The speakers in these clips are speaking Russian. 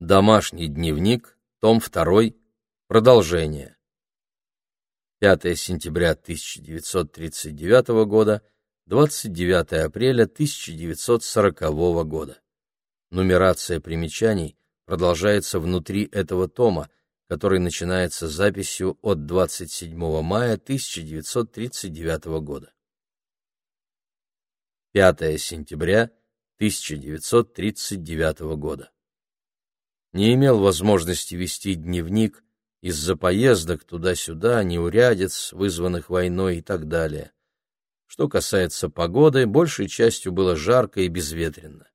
Домашний дневник, том 2, продолжение. 5 сентября 1939 года, 29 апреля 1940 года. Нумерация примечаний продолжается внутри этого тома, который начинается записью от 27 мая 1939 года. 5 сентября 1939 года. Не имел возможности вести дневник из-за поездок туда-сюда, неурядиц, вызванных войной и так далее. Что касается погоды, большей частью было жарко и безветренно.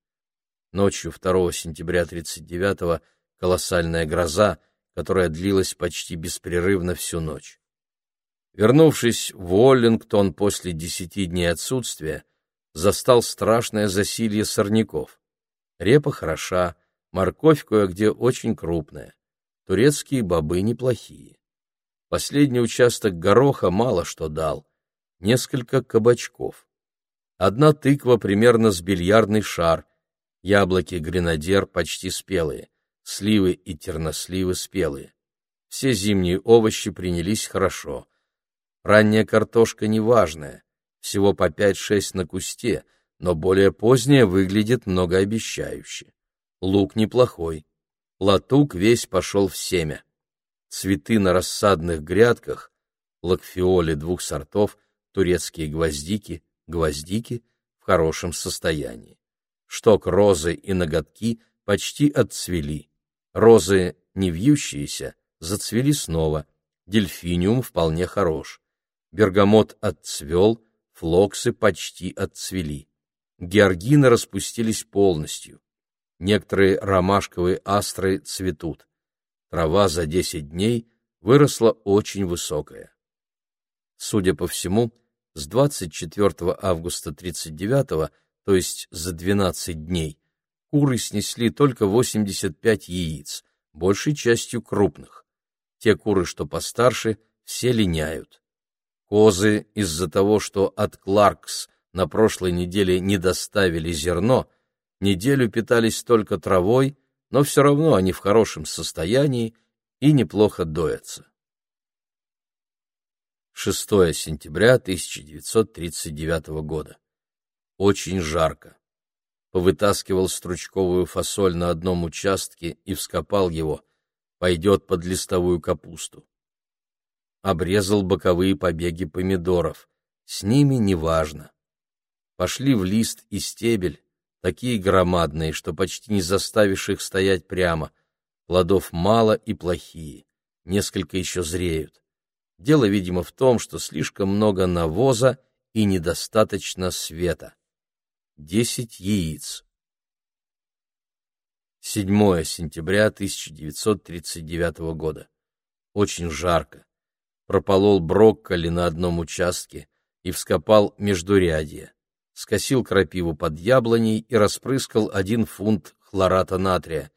Ночью 2 сентября 1939 колоссальная гроза, которая длилась почти беспрерывно всю ночь. Вернувшись в Уоллингтон после десяти дней отсутствия, застал страшное засилье сорняков. Репа хороша, морковь кое-где очень крупная, турецкие бобы неплохие. Последний участок гороха мало что дал, несколько кабачков. Одна тыква примерно с бильярдный шар, яблоки гренадер почти спелые, сливы и терносливы спелые. Все зимние овощи принялись хорошо. Ранняя картошка неважная, всего по 5-6 на кусте, но более поздняя выглядит многообещающе. Лук неплохой. Латук весь пошел в семя. Цветы на рассадных грядках, лакфиоли двух сортов, турецкие гвоздики, гвоздики в хорошем состоянии. Шток розы и ноготки почти отцвели. Розы, не вьющиеся, зацвели снова. Дельфиниум вполне хорош. Бергамот отцвел, флоксы почти отцвели. Георгины распустились полностью. Некоторые ромашковые астры цветут. Трава за десять дней выросла очень высокая. Судя по всему, с 24 августа 39 то есть за 12 дней, куры снесли только 85 яиц, большей частью крупных. Те куры, что постарше, все линяют. Козы из-за того, что от Кларкс на прошлой неделе не доставили зерно, неделю питались только травой, но все равно они в хорошем состоянии и неплохо доятся. 6 сентября 1939 года. Очень жарко. Повытаскивал стручковую фасоль на одном участке и вскопал его. Пойдет под листовую капусту обрезал боковые побеги помидоров. С ними неважно. Пошли в лист и стебель, такие громадные, что почти не заставишь их стоять прямо. Плодов мало и плохие, несколько еще зреют. Дело, видимо, в том, что слишком много навоза и недостаточно света. Десять яиц. 7 сентября 1939 года. Очень жарко прополол брокколи на одном участке и вскопал междурядье, скосил крапиву под яблоней и распрыскал один фунт хлората натрия.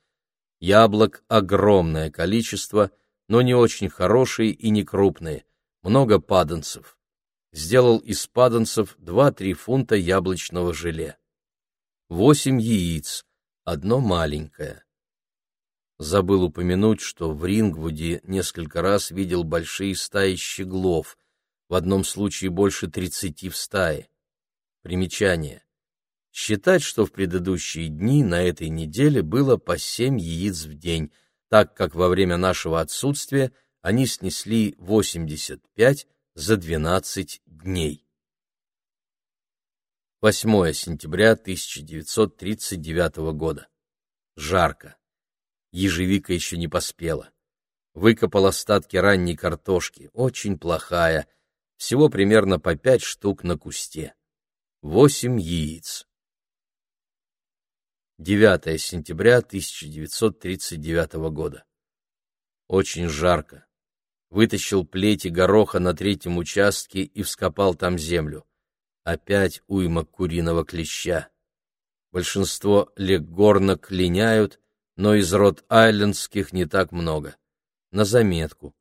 Яблок огромное количество, но не очень хорошие и не крупные, много паданцев. Сделал из паданцев 2-3 фунта яблочного желе. Восемь яиц, одно маленькое. Забыл упомянуть, что в Рингвуде несколько раз видел большие стаи щеглов, в одном случае больше тридцати в стае. Примечание. Считать, что в предыдущие дни на этой неделе было по семь яиц в день, так как во время нашего отсутствия они снесли 85 за 12 дней. 8 сентября 1939 года. Жарко ежевика еще не поспела. Выкопал остатки ранней картошки, очень плохая, всего примерно по пять штук на кусте. Восемь яиц. 9 сентября 1939 года. Очень жарко. Вытащил плети гороха на третьем участке и вскопал там землю. Опять уйма куриного клеща. Большинство леггорнок линяют, но из рот-айлендских не так много. На заметку.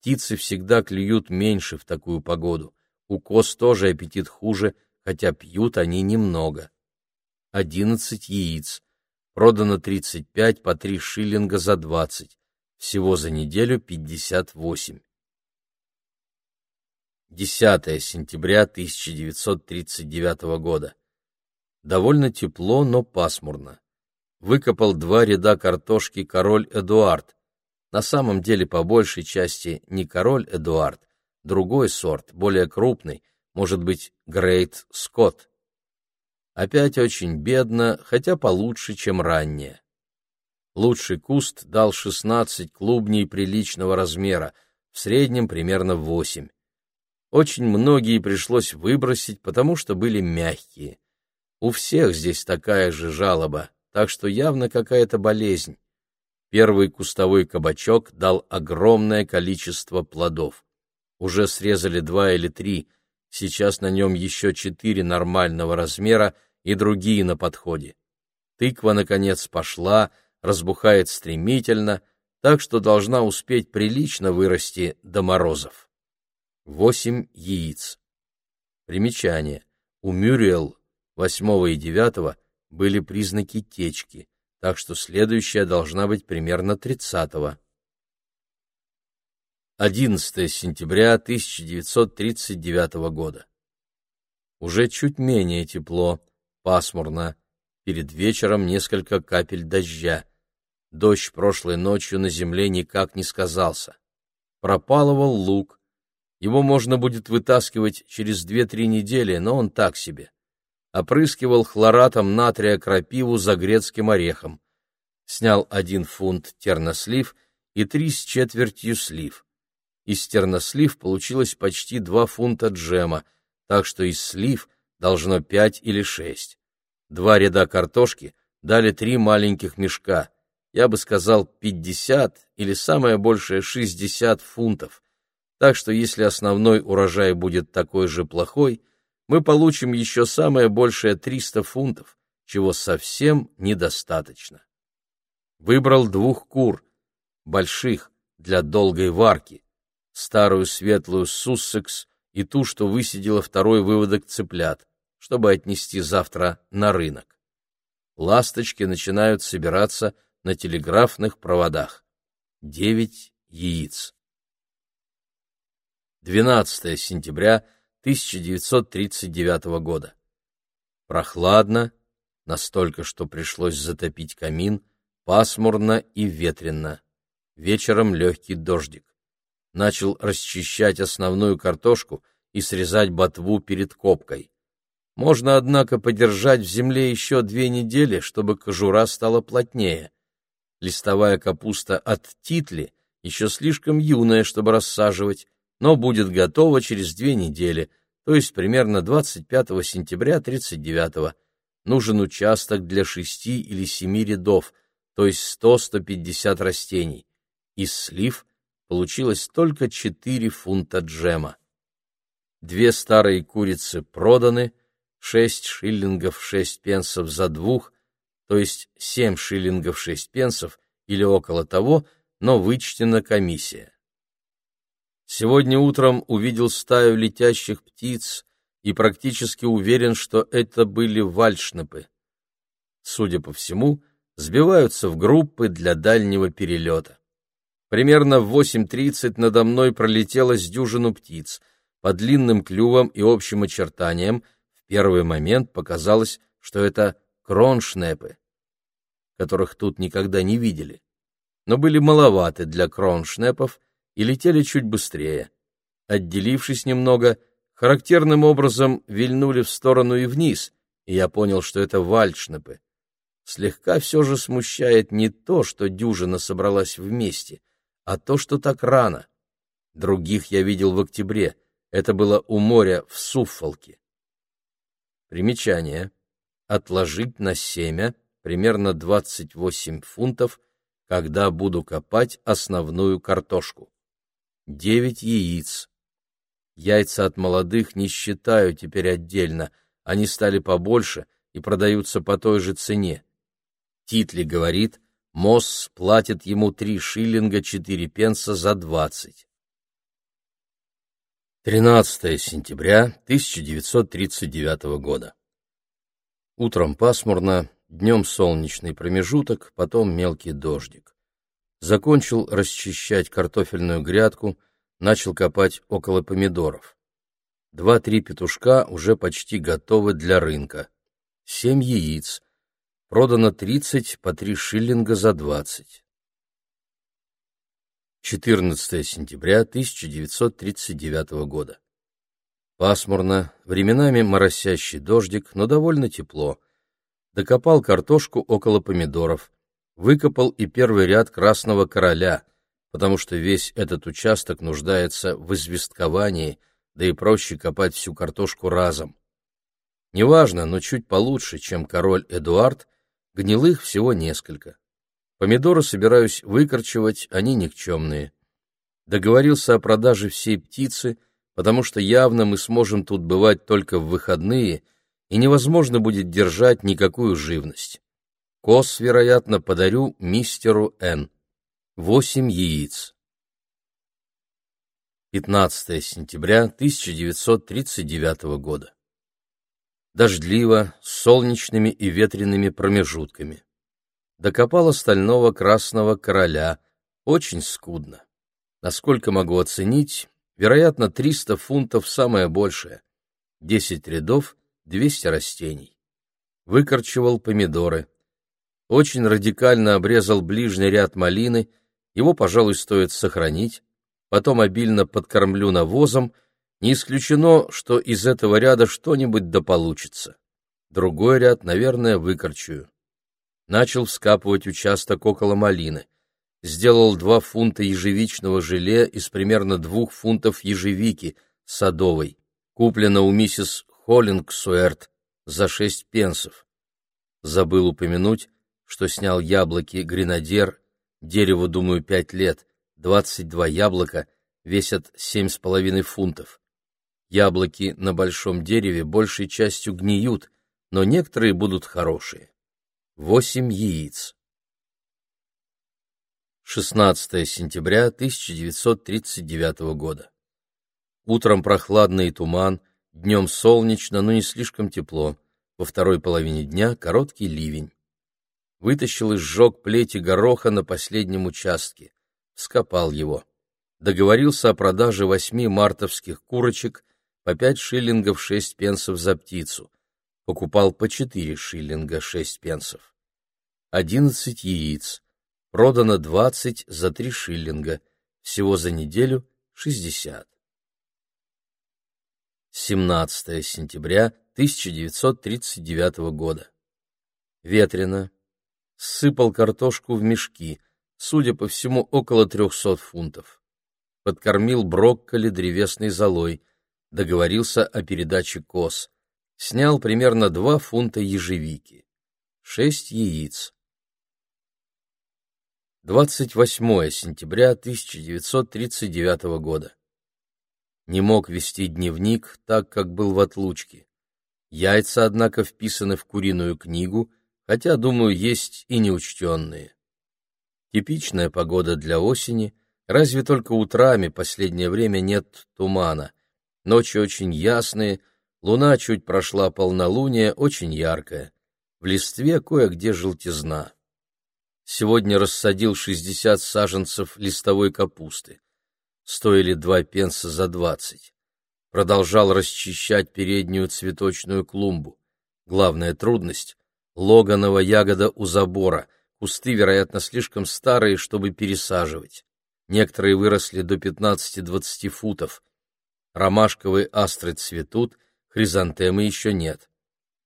Птицы всегда клюют меньше в такую погоду. У коз тоже аппетит хуже, хотя пьют они немного. Одиннадцать яиц. продано 35 по 3 шиллинга за 20, всего за неделю 58. 10 сентября 1939 года. Довольно тепло, но пасмурно. Выкопал два ряда картошки король Эдуард. На самом деле, по большей части, не король Эдуард, другой сорт, более крупный, может быть, Грейт Скотт. Опять очень бедно, хотя получше, чем ранее. Лучший куст дал 16 клубней приличного размера, в среднем примерно 8. Очень многие пришлось выбросить, потому что были мягкие. У всех здесь такая же жалоба, так что явно какая-то болезнь. Первый кустовой кабачок дал огромное количество плодов. Уже срезали два или три, сейчас на нем еще четыре нормального размера и другие на подходе. Тыква, наконец, пошла, разбухает стремительно, так что должна успеть прилично вырасти до морозов. Восемь яиц. Примечание. У Мюрриел восьмого и девятого были признаки течки, так что следующая должна быть примерно тридцатого. 11 сентября 1939 года. Уже чуть менее тепло, пасмурно. Перед вечером несколько капель дождя. Дождь прошлой ночью на земле никак не сказался. Пропалывал лук. Его можно будет вытаскивать через две-три недели, но он так себе. Опрыскивал хлоратом натрия крапиву за грецким орехом. Снял один фунт тернослив и три с четвертью слив. Из тернослив получилось почти два фунта джема, так что из слив должно пять или шесть. Два ряда картошки дали три маленьких мешка — я бы сказал, 50 или самое большее 60 фунтов. Так что если основной урожай будет такой же плохой, мы получим еще самое большее 300 фунтов, чего совсем недостаточно. Выбрал двух кур, больших, для долгой варки, старую светлую суссекс и ту, что высидела второй выводок цыплят, чтобы отнести завтра на рынок. Ласточки начинают собираться на телеграфных проводах. Девять яиц. 12 сентября 1939 года. Прохладно, настолько, что пришлось затопить камин, пасмурно и ветрено. Вечером легкий дождик. Начал расчищать основную картошку и срезать ботву перед копкой. Можно, однако, подержать в земле еще две недели, чтобы кожура стала плотнее. Листовая капуста от титли еще слишком юная, чтобы рассаживать, но будет готова через две недели, то есть примерно 25 сентября 39 Нужен участок для шести или семи рядов, то есть 100-150 растений. Из слив получилось только 4 фунта джема. Две старые курицы проданы, 6 шиллингов 6 пенсов за двух, то есть 7 шиллингов 6 пенсов или около того, но вычтена комиссия. Сегодня утром увидел стаю летящих птиц и практически уверен, что это были вальшнепы. Судя по всему, сбиваются в группы для дальнего перелета. Примерно в 8.30 надо мной пролетело с дюжину птиц. По длинным клювам и общим очертаниям в первый момент показалось, что это кроншнепы, которых тут никогда не видели, но были маловаты для кроншнепов и летели чуть быстрее. Отделившись немного, характерным образом вильнули в сторону и вниз, и я понял, что это вальшнепы. Слегка все же смущает не то, что дюжина собралась вместе, а то, что так рано. Других я видел в октябре, это было у моря в Суффолке. Примечание отложить на семя примерно 28 фунтов, когда буду копать основную картошку. 9 яиц. Яйца от молодых не считаю теперь отдельно, они стали побольше и продаются по той же цене. Титли говорит, Мосс платит ему 3 шиллинга 4 пенса за 20. 13 сентября 1939 года. Утром пасмурно, днем солнечный промежуток, потом мелкий дождик. Закончил расчищать картофельную грядку, начал копать около помидоров. Два-три петушка уже почти готовы для рынка. Семь яиц. Продано тридцать по три шиллинга за двадцать. 14 сентября 1939 года. Пасмурно, временами моросящий дождик, но довольно тепло. Докопал картошку около помидоров. Выкопал и первый ряд красного короля, потому что весь этот участок нуждается в известковании, да и проще копать всю картошку разом. Неважно, но чуть получше, чем король Эдуард, гнилых всего несколько. Помидоры собираюсь выкорчевать, они никчемные. Договорился о продаже всей птицы, потому что явно мы сможем тут бывать только в выходные, и невозможно будет держать никакую живность. Кос, вероятно, подарю мистеру Н. Восемь яиц. 15 сентября 1939 года. Дождливо, с солнечными и ветреными промежутками докопал остального красного короля, очень скудно. Насколько могу оценить, вероятно, 300 фунтов самое большее. 10 рядов, 200 растений. Выкорчевал помидоры. Очень радикально обрезал ближний ряд малины, его, пожалуй, стоит сохранить. Потом обильно подкормлю навозом, не исключено, что из этого ряда что-нибудь да получится. Другой ряд, наверное, выкорчую начал вскапывать участок около малины. Сделал два фунта ежевичного желе из примерно двух фунтов ежевики садовой, куплено у миссис Холлингсуэрт за шесть пенсов. Забыл упомянуть, что снял яблоки гренадер, дереву, думаю, пять лет, двадцать два яблока весят семь с половиной фунтов. Яблоки на большом дереве большей частью гниют, но некоторые будут хорошие. Восемь яиц. 16 сентября 1939 года. Утром прохладный туман, днем солнечно, но не слишком тепло. Во второй половине дня короткий ливень. Вытащил и сжег плети гороха на последнем участке. Скопал его. Договорился о продаже восьми мартовских курочек по пять шиллингов шесть пенсов за птицу покупал по 4 шиллинга 6 пенсов. 11 яиц. Продано 20 за 3 шиллинга. Всего за неделю 60. 17 сентября 1939 года. Ветрено. Сыпал картошку в мешки, судя по всему, около 300 фунтов. Подкормил брокколи древесной золой, договорился о передаче коз снял примерно два фунта ежевики, шесть яиц. 28 сентября 1939 года. Не мог вести дневник, так как был в отлучке. Яйца, однако, вписаны в куриную книгу, хотя, думаю, есть и неучтенные. Типичная погода для осени, разве только утрами последнее время нет тумана. Ночи очень ясные, Луна чуть прошла полнолуние, очень яркая. В листве кое-где желтизна. Сегодня рассадил 60 саженцев листовой капусты. Стоили два пенса за двадцать. Продолжал расчищать переднюю цветочную клумбу. Главная трудность — логанова ягода у забора. Кусты, вероятно, слишком старые, чтобы пересаживать. Некоторые выросли до 15-20 футов. Ромашковые астры цветут — хризантемы еще нет.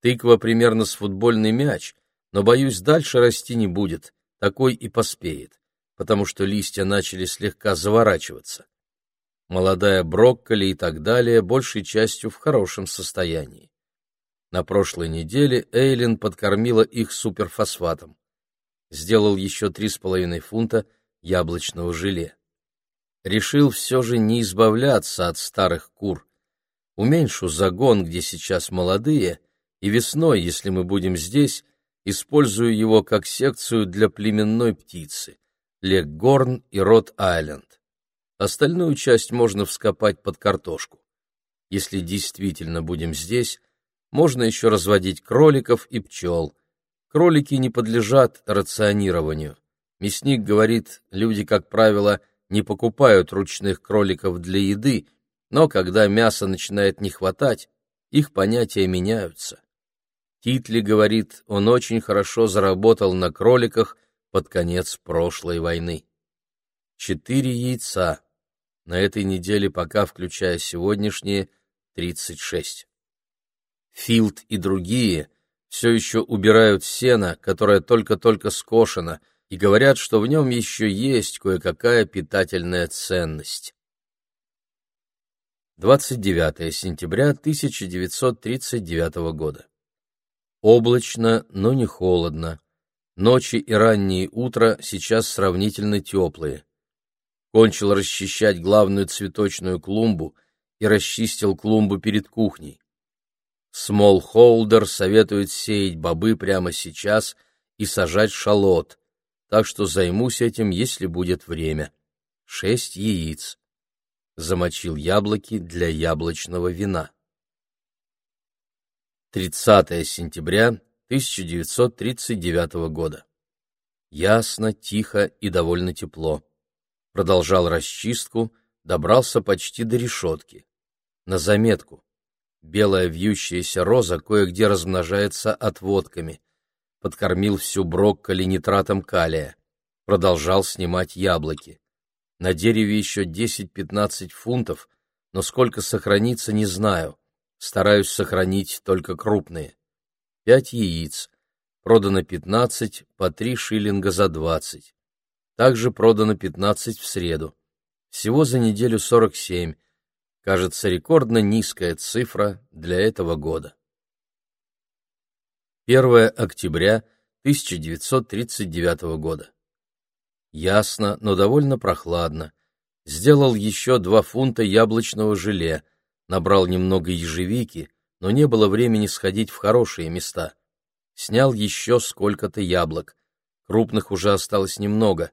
Тыква примерно с футбольный мяч, но, боюсь, дальше расти не будет, такой и поспеет, потому что листья начали слегка заворачиваться. Молодая брокколи и так далее большей частью в хорошем состоянии. На прошлой неделе Эйлин подкормила их суперфосфатом. Сделал еще три с половиной фунта яблочного желе. Решил все же не избавляться от старых кур, Уменьшу загон, где сейчас молодые, и весной, если мы будем здесь, использую его как секцию для племенной птицы — Леггорн и Рот-Айленд. Остальную часть можно вскопать под картошку. Если действительно будем здесь, можно еще разводить кроликов и пчел. Кролики не подлежат рационированию. Мясник говорит, люди, как правило, не покупают ручных кроликов для еды, но когда мяса начинает не хватать, их понятия меняются. Титли говорит, он очень хорошо заработал на кроликах под конец прошлой войны. Четыре яйца. На этой неделе пока, включая сегодняшние, 36. Филд и другие все еще убирают сено, которое только-только скошено, и говорят, что в нем еще есть кое-какая питательная ценность. 29 сентября 1939 года. Облачно, но не холодно. Ночи и ранние утра сейчас сравнительно теплые. Кончил расчищать главную цветочную клумбу и расчистил клумбу перед кухней. Смолхолдер советует сеять бобы прямо сейчас и сажать шалот, так что займусь этим, если будет время. Шесть яиц замочил яблоки для яблочного вина. 30 сентября 1939 года. Ясно, тихо и довольно тепло. Продолжал расчистку, добрался почти до решетки. На заметку. Белая вьющаяся роза кое-где размножается отводками. Подкормил всю брокколи нитратом калия. Продолжал снимать яблоки. На дереве еще 10-15 фунтов, но сколько сохранится, не знаю. Стараюсь сохранить только крупные. Пять яиц. Продано 15, по 3 шиллинга за 20. Также продано 15 в среду. Всего за неделю 47. Кажется, рекордно низкая цифра для этого года. 1 октября 1939 года. Ясно, но довольно прохладно. Сделал еще два фунта яблочного желе, набрал немного ежевики, но не было времени сходить в хорошие места. Снял еще сколько-то яблок. Крупных уже осталось немного.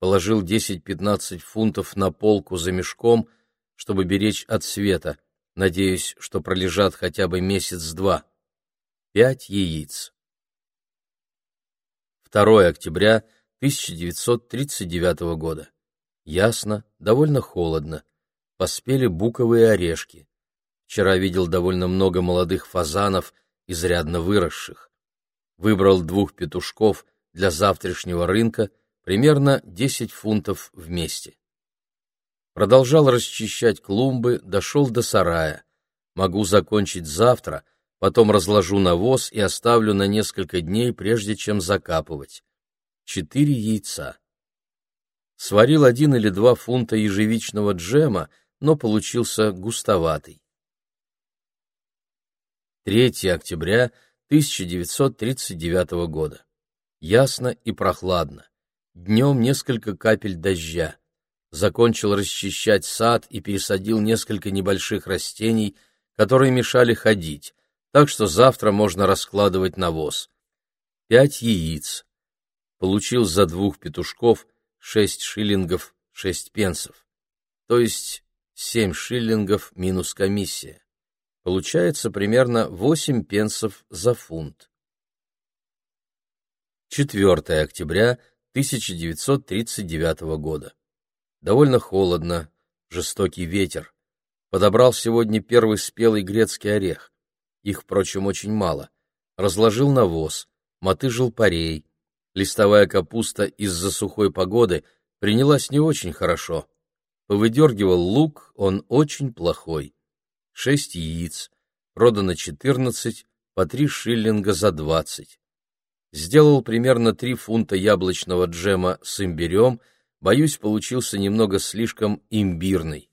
Положил 10-15 фунтов на полку за мешком, чтобы беречь от света. Надеюсь, что пролежат хотя бы месяц-два. Пять яиц. 2 октября 1939 года. Ясно, довольно холодно. Поспели буковые орешки. Вчера видел довольно много молодых фазанов, изрядно выросших. Выбрал двух петушков для завтрашнего рынка, примерно 10 фунтов вместе. Продолжал расчищать клумбы, дошел до сарая. Могу закончить завтра, потом разложу навоз и оставлю на несколько дней, прежде чем закапывать четыре яйца. Сварил один или два фунта ежевичного джема, но получился густоватый. 3 октября 1939 года. Ясно и прохладно. Днем несколько капель дождя. Закончил расчищать сад и пересадил несколько небольших растений, которые мешали ходить, так что завтра можно раскладывать навоз. Пять яиц получил за двух петушков шесть шиллингов шесть пенсов, то есть семь шиллингов минус комиссия. Получается примерно восемь пенсов за фунт. 4 октября 1939 года. Довольно холодно, жестокий ветер. Подобрал сегодня первый спелый грецкий орех. Их, впрочем, очень мало. Разложил навоз, мотыжил парей, Листовая капуста из-за сухой погоды принялась не очень хорошо. Повыдергивал лук, он очень плохой. Шесть яиц, продано четырнадцать, по три шиллинга за двадцать. Сделал примерно три фунта яблочного джема с имбирем, боюсь, получился немного слишком имбирный.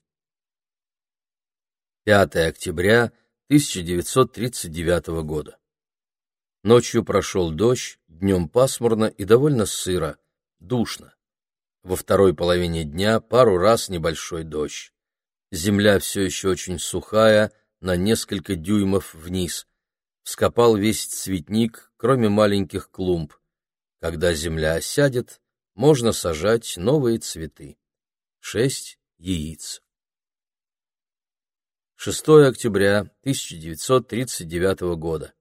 5 октября 1939 года. Ночью прошел дождь, днем пасмурно и довольно сыро, душно. Во второй половине дня пару раз небольшой дождь. Земля все еще очень сухая, на несколько дюймов вниз. Вскопал весь цветник, кроме маленьких клумб. Когда земля осядет, можно сажать новые цветы. Шесть яиц. 6 октября 1939 года.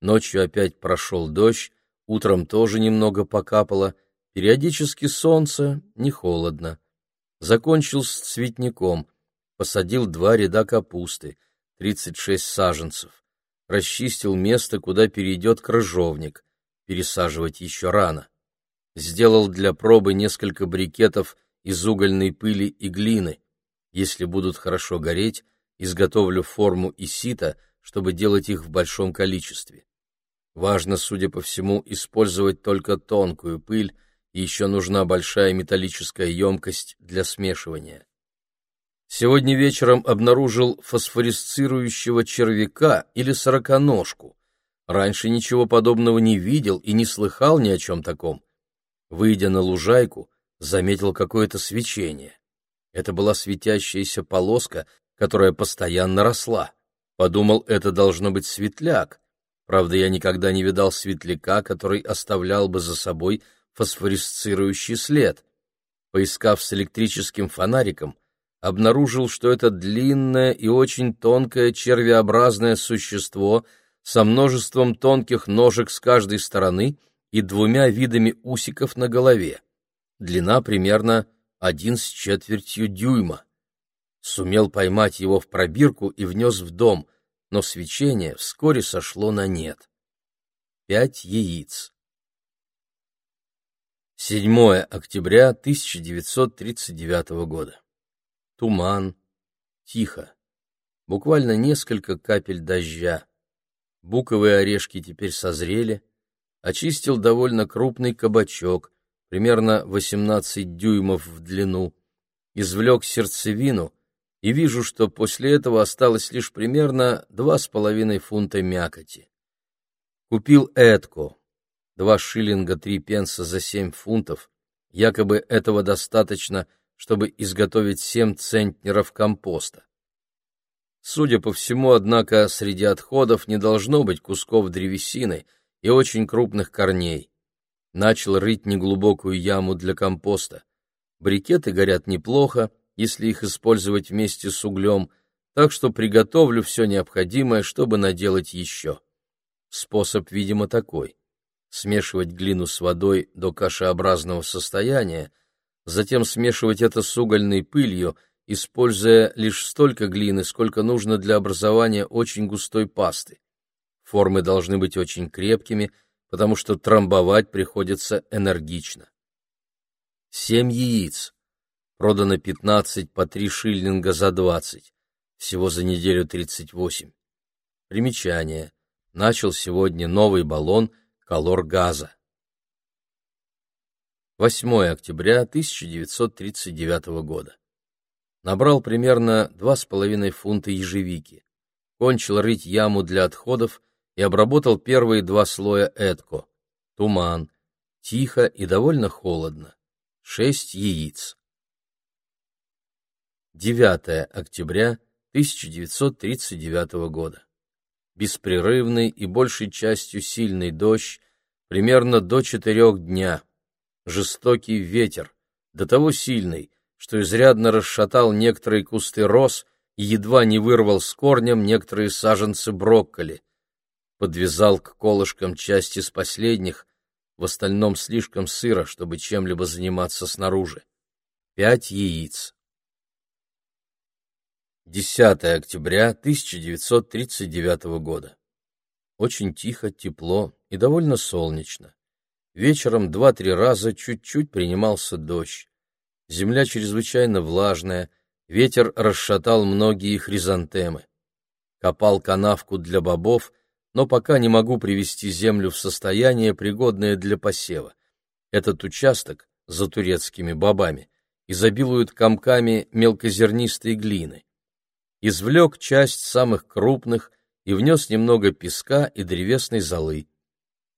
Ночью опять прошел дождь, Утром тоже немного покапало, периодически солнце, не холодно. Закончил с цветником, посадил два ряда капусты, 36 саженцев. Расчистил место, куда перейдет крыжовник. Пересаживать еще рано. Сделал для пробы несколько брикетов из угольной пыли и глины. Если будут хорошо гореть, изготовлю форму и сито, чтобы делать их в большом количестве. Важно, судя по всему, использовать только тонкую пыль, и еще нужна большая металлическая емкость для смешивания. Сегодня вечером обнаружил фосфорисцирующего червяка или сороконожку. Раньше ничего подобного не видел и не слыхал ни о чем таком. Выйдя на лужайку, заметил какое-то свечение. Это была светящаяся полоска, которая постоянно росла. Подумал, это должно быть светляк, Правда, я никогда не видал светляка, который оставлял бы за собой фосфорисцирующий след. Поискав с электрическим фонариком, обнаружил, что это длинное и очень тонкое червеобразное существо со множеством тонких ножек с каждой стороны и двумя видами усиков на голове. Длина примерно один с четвертью дюйма. Сумел поймать его в пробирку и внес в дом — но свечение вскоре сошло на нет. Пять яиц. 7 октября 1939 года. Туман. Тихо. Буквально несколько капель дождя. Буковые орешки теперь созрели. Очистил довольно крупный кабачок, примерно 18 дюймов в длину. Извлек сердцевину и вижу, что после этого осталось лишь примерно два с половиной фунта мякоти. Купил Эдко, два шиллинга три пенса за семь фунтов, якобы этого достаточно, чтобы изготовить семь центнеров компоста. Судя по всему, однако, среди отходов не должно быть кусков древесины и очень крупных корней. Начал рыть неглубокую яму для компоста. Брикеты горят неплохо, если их использовать вместе с углем, так что приготовлю все необходимое, чтобы наделать еще. Способ, видимо, такой. Смешивать глину с водой до кашеобразного состояния, затем смешивать это с угольной пылью, используя лишь столько глины, сколько нужно для образования очень густой пасты. Формы должны быть очень крепкими, потому что трамбовать приходится энергично. Семь яиц Продано 15 по 3 шиллинга за 20. Всего за неделю 38. Примечание. Начал сегодня новый баллон «Колор газа». 8 октября 1939 года. Набрал примерно 2,5 фунта ежевики. Кончил рыть яму для отходов и обработал первые два слоя Эдко. Туман. Тихо и довольно холодно. Шесть яиц. 9 октября 1939 года. Беспрерывный и большей частью сильный дождь, примерно до четырех дня. Жестокий ветер, до того сильный, что изрядно расшатал некоторые кусты роз и едва не вырвал с корнем некоторые саженцы брокколи. Подвязал к колышкам части из последних, в остальном слишком сыро, чтобы чем-либо заниматься снаружи. Пять яиц. 10 октября 1939 года. Очень тихо, тепло и довольно солнечно. Вечером два-три раза чуть-чуть принимался дождь. Земля чрезвычайно влажная, ветер расшатал многие хризантемы. Копал канавку для бобов, но пока не могу привести землю в состояние, пригодное для посева. Этот участок за турецкими бобами изобилует комками мелкозернистой глины извлек часть самых крупных и внес немного песка и древесной золы.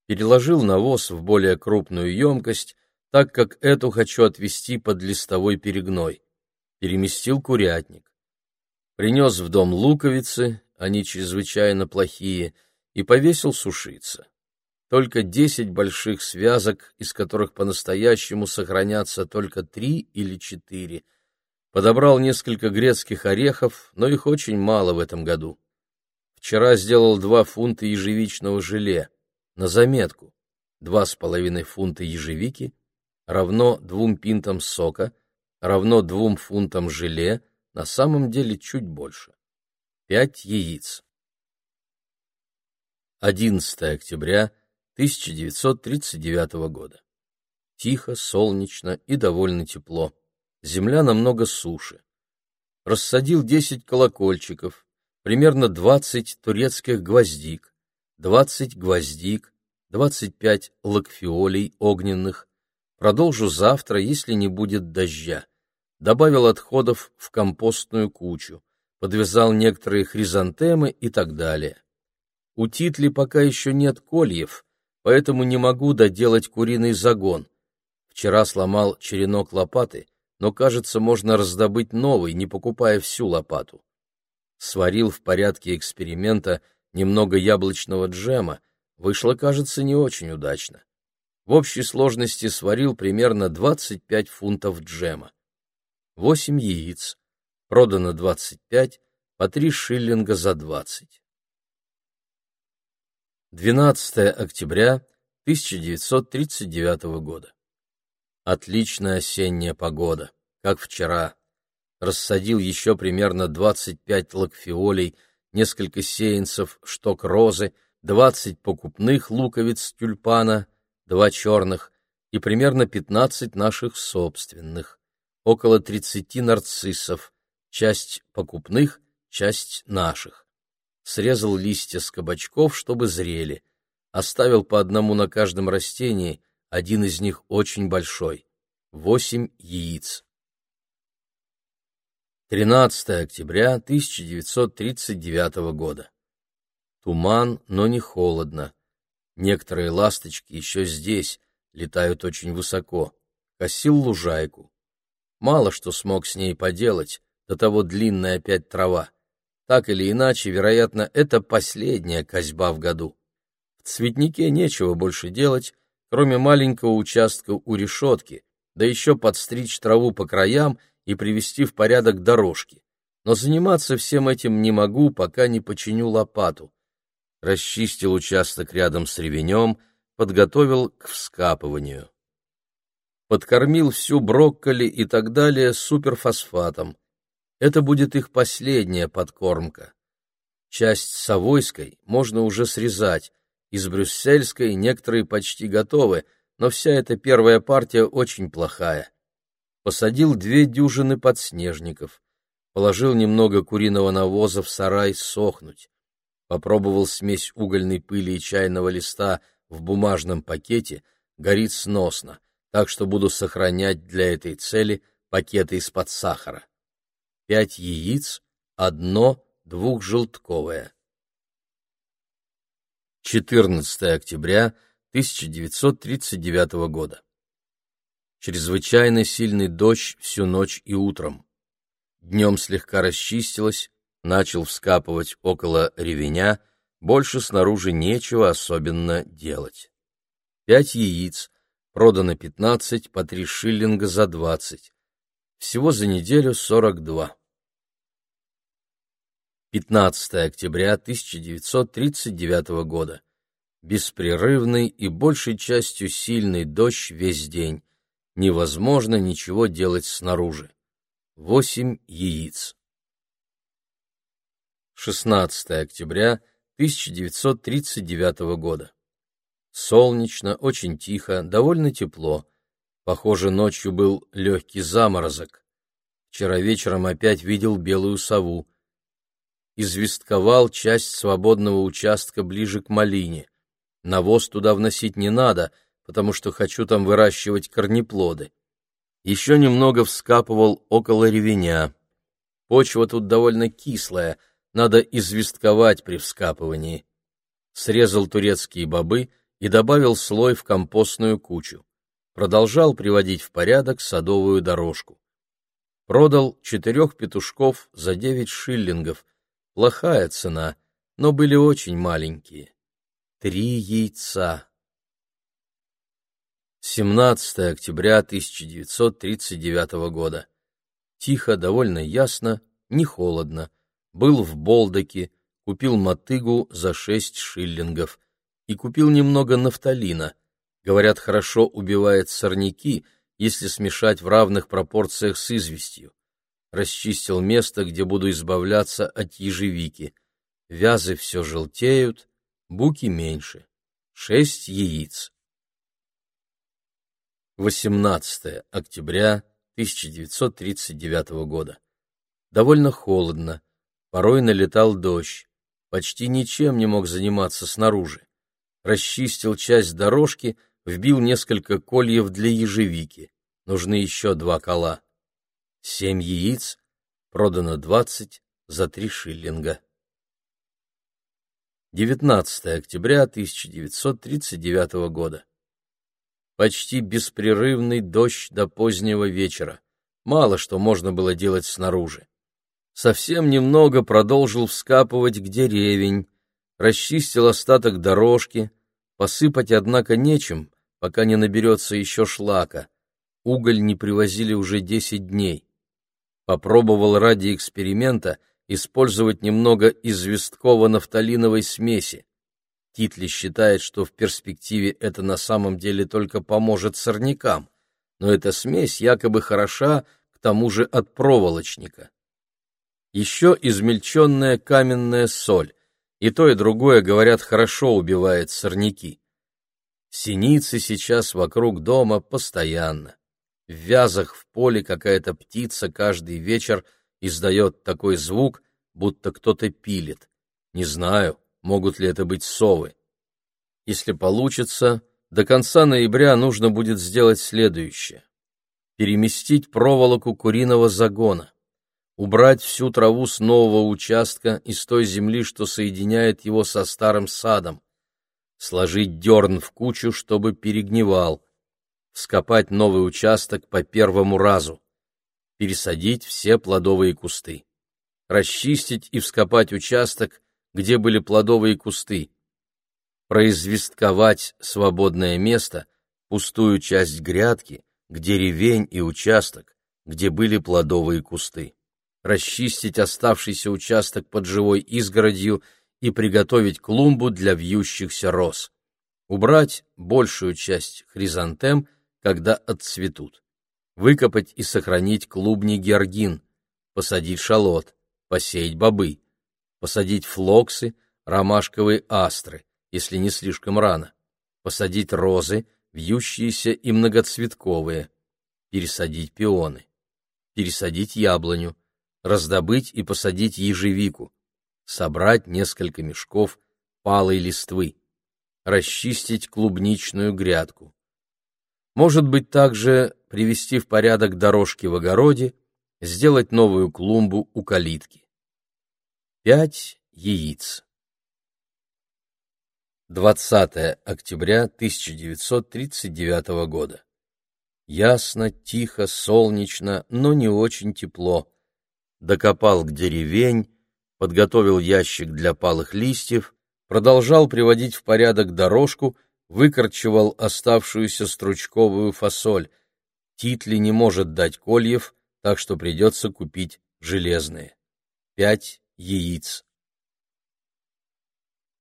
Переложил навоз в более крупную емкость, так как эту хочу отвести под листовой перегной. Переместил курятник. Принес в дом луковицы, они чрезвычайно плохие, и повесил сушиться. Только десять больших связок, из которых по-настоящему сохранятся только три или четыре — Подобрал несколько грецких орехов, но их очень мало в этом году. Вчера сделал два фунта ежевичного желе. На заметку. 2,5 фунта ежевики, равно 2 пинтам сока, равно 2 фунтам желе, на самом деле чуть больше. 5 яиц. 11 октября 1939 года. Тихо, солнечно и довольно тепло. Земля намного суше. Рассадил 10 колокольчиков, примерно 20 турецких гвоздик, 20 гвоздик, 25 лакфиолей огненных. Продолжу завтра, если не будет дождя. Добавил отходов в компостную кучу, подвязал некоторые хризантемы и так далее. У Титли пока еще нет кольев, поэтому не могу доделать куриный загон. Вчера сломал черенок лопаты, но, кажется, можно раздобыть новый, не покупая всю лопату. Сварил в порядке эксперимента немного яблочного джема, вышло, кажется, не очень удачно. В общей сложности сварил примерно 25 фунтов джема. 8 яиц, продано 25, по 3 шиллинга за 20. 12 октября 1939 года. Отличная осенняя погода, как вчера. Рассадил еще примерно 25 лакфиолей, несколько сеянцев, шток розы, 20 покупных луковиц тюльпана, два черных и примерно 15 наших собственных, около 30 нарциссов, часть покупных, часть наших. Срезал листья с кабачков, чтобы зрели. Оставил по одному на каждом растении, один из них очень большой. Восемь яиц. 13 октября 1939 года. Туман, но не холодно. Некоторые ласточки еще здесь, летают очень высоко. Косил лужайку. Мало что смог с ней поделать, до того длинная опять трава. Так или иначе, вероятно, это последняя козьба в году. В цветнике нечего больше делать, кроме маленького участка у решетки, да еще подстричь траву по краям и привести в порядок дорожки. Но заниматься всем этим не могу, пока не починю лопату. Расчистил участок рядом с ревенем, подготовил к вскапыванию. Подкормил всю брокколи и так далее суперфосфатом. Это будет их последняя подкормка. Часть совойской можно уже срезать, из брюссельской некоторые почти готовы, но вся эта первая партия очень плохая. Посадил две дюжины подснежников, положил немного куриного навоза в сарай сохнуть, попробовал смесь угольной пыли и чайного листа в бумажном пакете, горит сносно, так что буду сохранять для этой цели пакеты из-под сахара. Пять яиц, одно двухжелтковое. 14 октября 1939 года. Чрезвычайно сильный дождь всю ночь и утром. Днем слегка расчистилось, начал вскапывать около ревеня, больше снаружи нечего особенно делать. Пять яиц, продано пятнадцать, по три шиллинга за двадцать. Всего за неделю сорок два. 15 октября 1939 года. Беспрерывный и большей частью сильный дождь весь день. Невозможно ничего делать снаружи. Восемь яиц. 16 октября 1939 года. Солнечно, очень тихо, довольно тепло. Похоже, ночью был легкий заморозок. Вчера вечером опять видел белую сову известковал часть свободного участка ближе к малине. Навоз туда вносить не надо, потому что хочу там выращивать корнеплоды. Еще немного вскапывал около ревеня. Почва тут довольно кислая, надо известковать при вскапывании. Срезал турецкие бобы и добавил слой в компостную кучу. Продолжал приводить в порядок садовую дорожку. Продал четырех петушков за девять шиллингов, Плохая цена, но были очень маленькие. Три яйца. 17 октября 1939 года. Тихо, довольно ясно, не холодно. Был в Болдоке, купил мотыгу за шесть шиллингов и купил немного нафталина. Говорят, хорошо убивает сорняки, если смешать в равных пропорциях с известью. Расчистил место, где буду избавляться от ежевики. Вязы все желтеют, буки меньше. Шесть яиц. 18 октября 1939 года. Довольно холодно, порой налетал дождь, почти ничем не мог заниматься снаружи. Расчистил часть дорожки, вбил несколько кольев для ежевики. Нужны еще два кола. Семь яиц, продано двадцать за три шиллинга. 19 октября 1939 года. Почти беспрерывный дождь до позднего вечера. Мало что можно было делать снаружи. Совсем немного продолжил вскапывать, где ревень, расчистил остаток дорожки, посыпать, однако, нечем, пока не наберется еще шлака. Уголь не привозили уже десять дней. Попробовал ради эксперимента использовать немного известково-нафталиновой смеси. Титли считает, что в перспективе это на самом деле только поможет сорнякам, но эта смесь якобы хороша, к тому же от проволочника. Еще измельченная каменная соль, и то и другое, говорят, хорошо убивает сорняки. Синицы сейчас вокруг дома постоянно. В вязах в поле какая-то птица каждый вечер издает такой звук, будто кто-то пилит. Не знаю, могут ли это быть совы. Если получится, до конца ноября нужно будет сделать следующее. Переместить проволоку куриного загона, убрать всю траву с нового участка из той земли, что соединяет его со старым садом, сложить дерн в кучу, чтобы перегнивал, вскопать новый участок по первому разу, пересадить все плодовые кусты, расчистить и вскопать участок, где были плодовые кусты, произвестковать свободное место, пустую часть грядки, где ревень и участок, где были плодовые кусты, расчистить оставшийся участок под живой изгородью и приготовить клумбу для вьющихся роз, убрать большую часть хризантем, когда отцветут, выкопать и сохранить клубни георгин, посадить шалот, посеять бобы, посадить флоксы, ромашковые астры, если не слишком рано, посадить розы, вьющиеся и многоцветковые, пересадить пионы, пересадить яблоню, раздобыть и посадить ежевику, собрать несколько мешков палой листвы, расчистить клубничную грядку. Может быть, также привести в порядок дорожки в огороде, сделать новую клумбу у калитки. Пять яиц. 20 октября 1939 года. Ясно, тихо, солнечно, но не очень тепло. Докопал к деревень, подготовил ящик для палых листьев, продолжал приводить в порядок дорожку, выкорчевал оставшуюся стручковую фасоль. Титли не может дать кольев, так что придется купить железные. Пять яиц.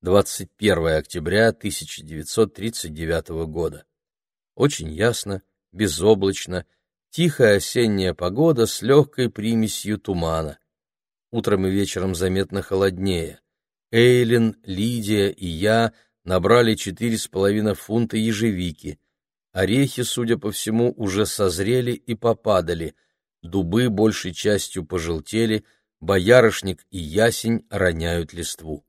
21 октября 1939 года. Очень ясно, безоблачно, тихая осенняя погода с легкой примесью тумана. Утром и вечером заметно холоднее. Эйлин, Лидия и я набрали четыре с половиной фунта ежевики. Орехи, судя по всему, уже созрели и попадали. Дубы большей частью пожелтели, боярышник и ясень роняют листву.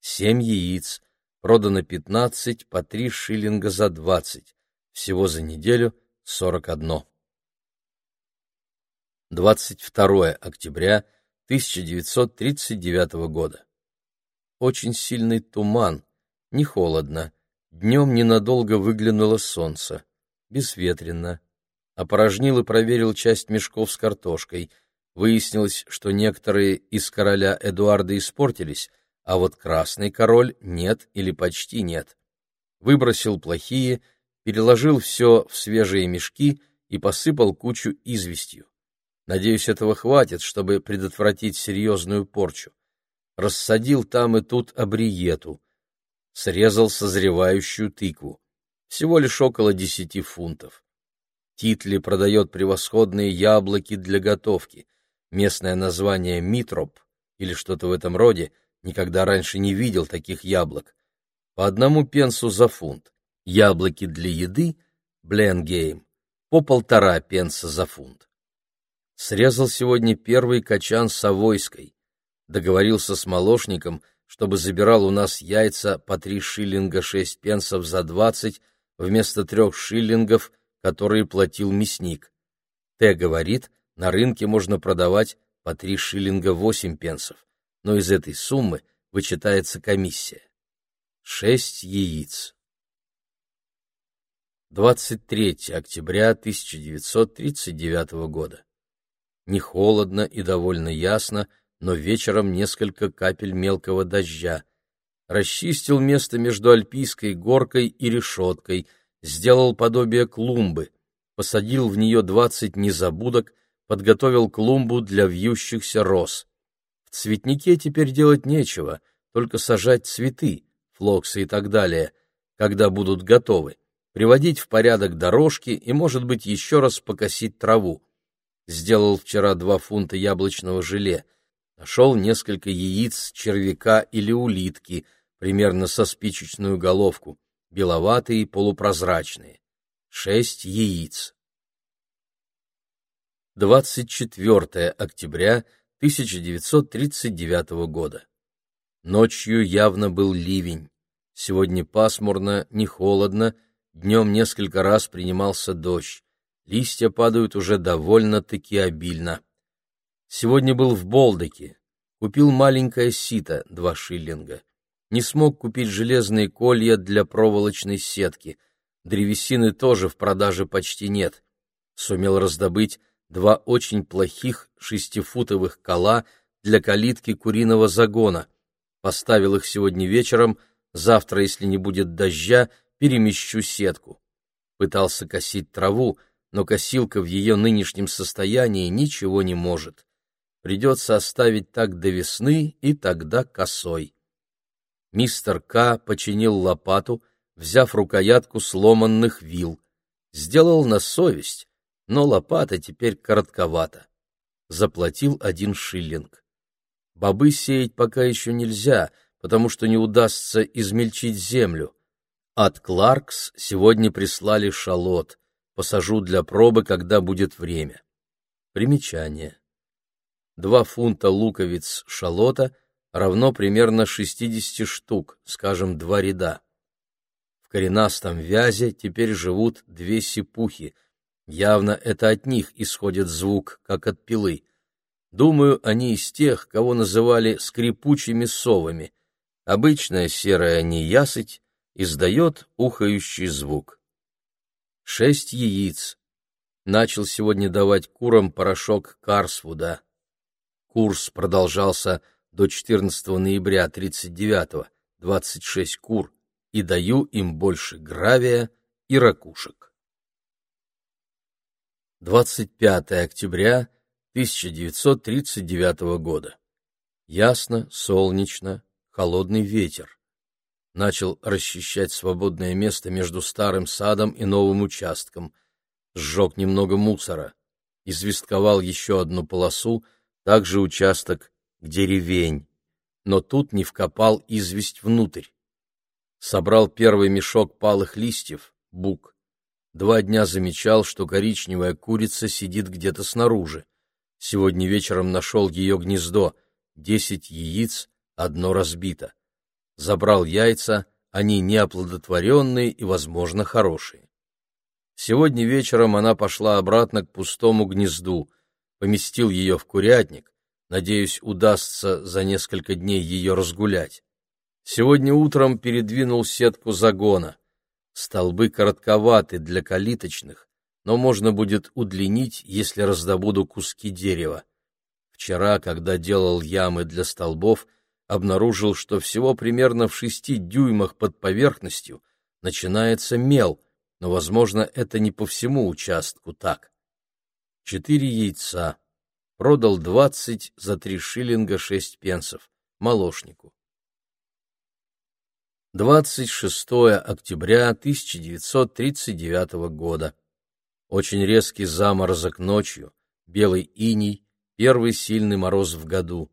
Семь яиц, продано пятнадцать по три шиллинга за двадцать, всего за неделю сорок одно. 22 октября 1939 года. Очень сильный туман, не холодно, днем ненадолго выглянуло солнце, безветренно. Опорожнил и проверил часть мешков с картошкой — Выяснилось, что некоторые из короля Эдуарда испортились, а вот красный король нет или почти нет. Выбросил плохие, переложил все в свежие мешки и посыпал кучу известью. Надеюсь, этого хватит, чтобы предотвратить серьезную порчу. Рассадил там и тут абриету. Срезал созревающую тыкву. всего лишь около десяти фунтов. Титли продает превосходные яблоки для готовки. Местное название «митроп» или что-то в этом роде, никогда раньше не видел таких яблок. По одному пенсу за фунт. Яблоки для еды Бленгейм по полтора пенса за фунт. Срезал сегодня первый качан с Авойской. Договорился с молочником, чтобы забирал у нас яйца по три шиллинга шесть пенсов за двадцать вместо трех шиллингов, которые платил мясник. Т говорит, на рынке можно продавать по три шиллинга восемь пенсов, но из этой суммы вычитается комиссия. Шесть яиц. 23 октября 1939 года. Не холодно и довольно ясно, но вечером несколько капель мелкого дождя. Расчистил место между Альпийской горкой и решеткой, сделал подобие клумбы, посадил в нее двадцать незабудок, подготовил клумбу для вьющихся роз. В цветнике теперь делать нечего, только сажать цветы, флоксы и так далее, когда будут готовы приводить в порядок дорожки и, может быть, еще раз покосить траву. Сделал вчера два фунта яблочного желе. Нашел несколько яиц червяка или улитки, примерно со спичечную головку, беловатые и полупрозрачные. Шесть яиц. 24 октября 1939 года. Ночью явно был ливень. Сегодня пасмурно, не холодно, Днем несколько раз принимался дождь. Листья падают уже довольно-таки обильно. Сегодня был в Болдеке. Купил маленькое сито, два шиллинга. Не смог купить железные колья для проволочной сетки. Древесины тоже в продаже почти нет. Сумел раздобыть два очень плохих шестифутовых кола для калитки куриного загона. Поставил их сегодня вечером, завтра, если не будет дождя, перемещу сетку. Пытался косить траву, но косилка в ее нынешнем состоянии ничего не может. Придется оставить так до весны и тогда косой. Мистер К. починил лопату, взяв рукоятку сломанных вил. Сделал на совесть, но лопата теперь коротковата. Заплатил один шиллинг. Бобы сеять пока еще нельзя, потому что не удастся измельчить землю. От Кларкс сегодня прислали шалот. Посажу для пробы, когда будет время. Примечание. Два фунта луковиц шалота равно примерно 60 штук, скажем, два ряда. В коренастом вязе теперь живут две сипухи. Явно это от них исходит звук, как от пилы. Думаю, они из тех, кого называли скрипучими совами. Обычная серая неясыть, издает ухающий звук. Шесть яиц. Начал сегодня давать курам порошок Карсвуда. Курс продолжался до 14 ноября 39-го, 26 кур, и даю им больше гравия и ракушек. 25 октября 1939 года. Ясно, солнечно, холодный ветер начал расчищать свободное место между старым садом и новым участком, сжег немного мусора, известковал еще одну полосу, также участок, где ревень, но тут не вкопал известь внутрь. Собрал первый мешок палых листьев, бук. Два дня замечал, что коричневая курица сидит где-то снаружи. Сегодня вечером нашел ее гнездо, десять яиц, одно разбито забрал яйца, они неоплодотворенные и, возможно, хорошие. Сегодня вечером она пошла обратно к пустому гнезду, поместил ее в курятник, надеюсь, удастся за несколько дней ее разгулять. Сегодня утром передвинул сетку загона. Столбы коротковаты для калиточных, но можно будет удлинить, если раздобуду куски дерева. Вчера, когда делал ямы для столбов, обнаружил, что всего примерно в шести дюймах под поверхностью начинается мел, но, возможно, это не по всему участку так. Четыре яйца. Продал двадцать за три шиллинга шесть пенсов. Молошнику. 26 октября 1939 года. Очень резкий заморозок ночью, белый иней, первый сильный мороз в году.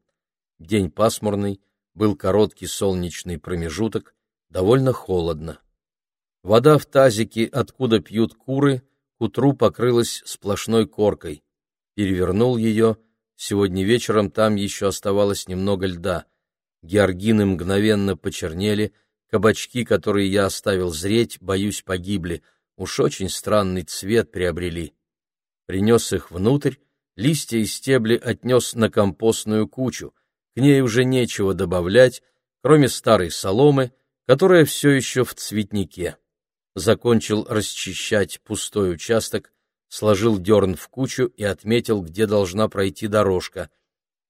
День пасмурный, был короткий солнечный промежуток, довольно холодно. Вода в тазике, откуда пьют куры, к утру покрылась сплошной коркой. Перевернул ее, сегодня вечером там еще оставалось немного льда. Георгины мгновенно почернели, кабачки, которые я оставил зреть, боюсь, погибли, уж очень странный цвет приобрели. Принес их внутрь, листья и стебли отнес на компостную кучу, к ней уже нечего добавлять, кроме старой соломы, которая все еще в цветнике. Закончил расчищать пустой участок, сложил дерн в кучу и отметил, где должна пройти дорожка.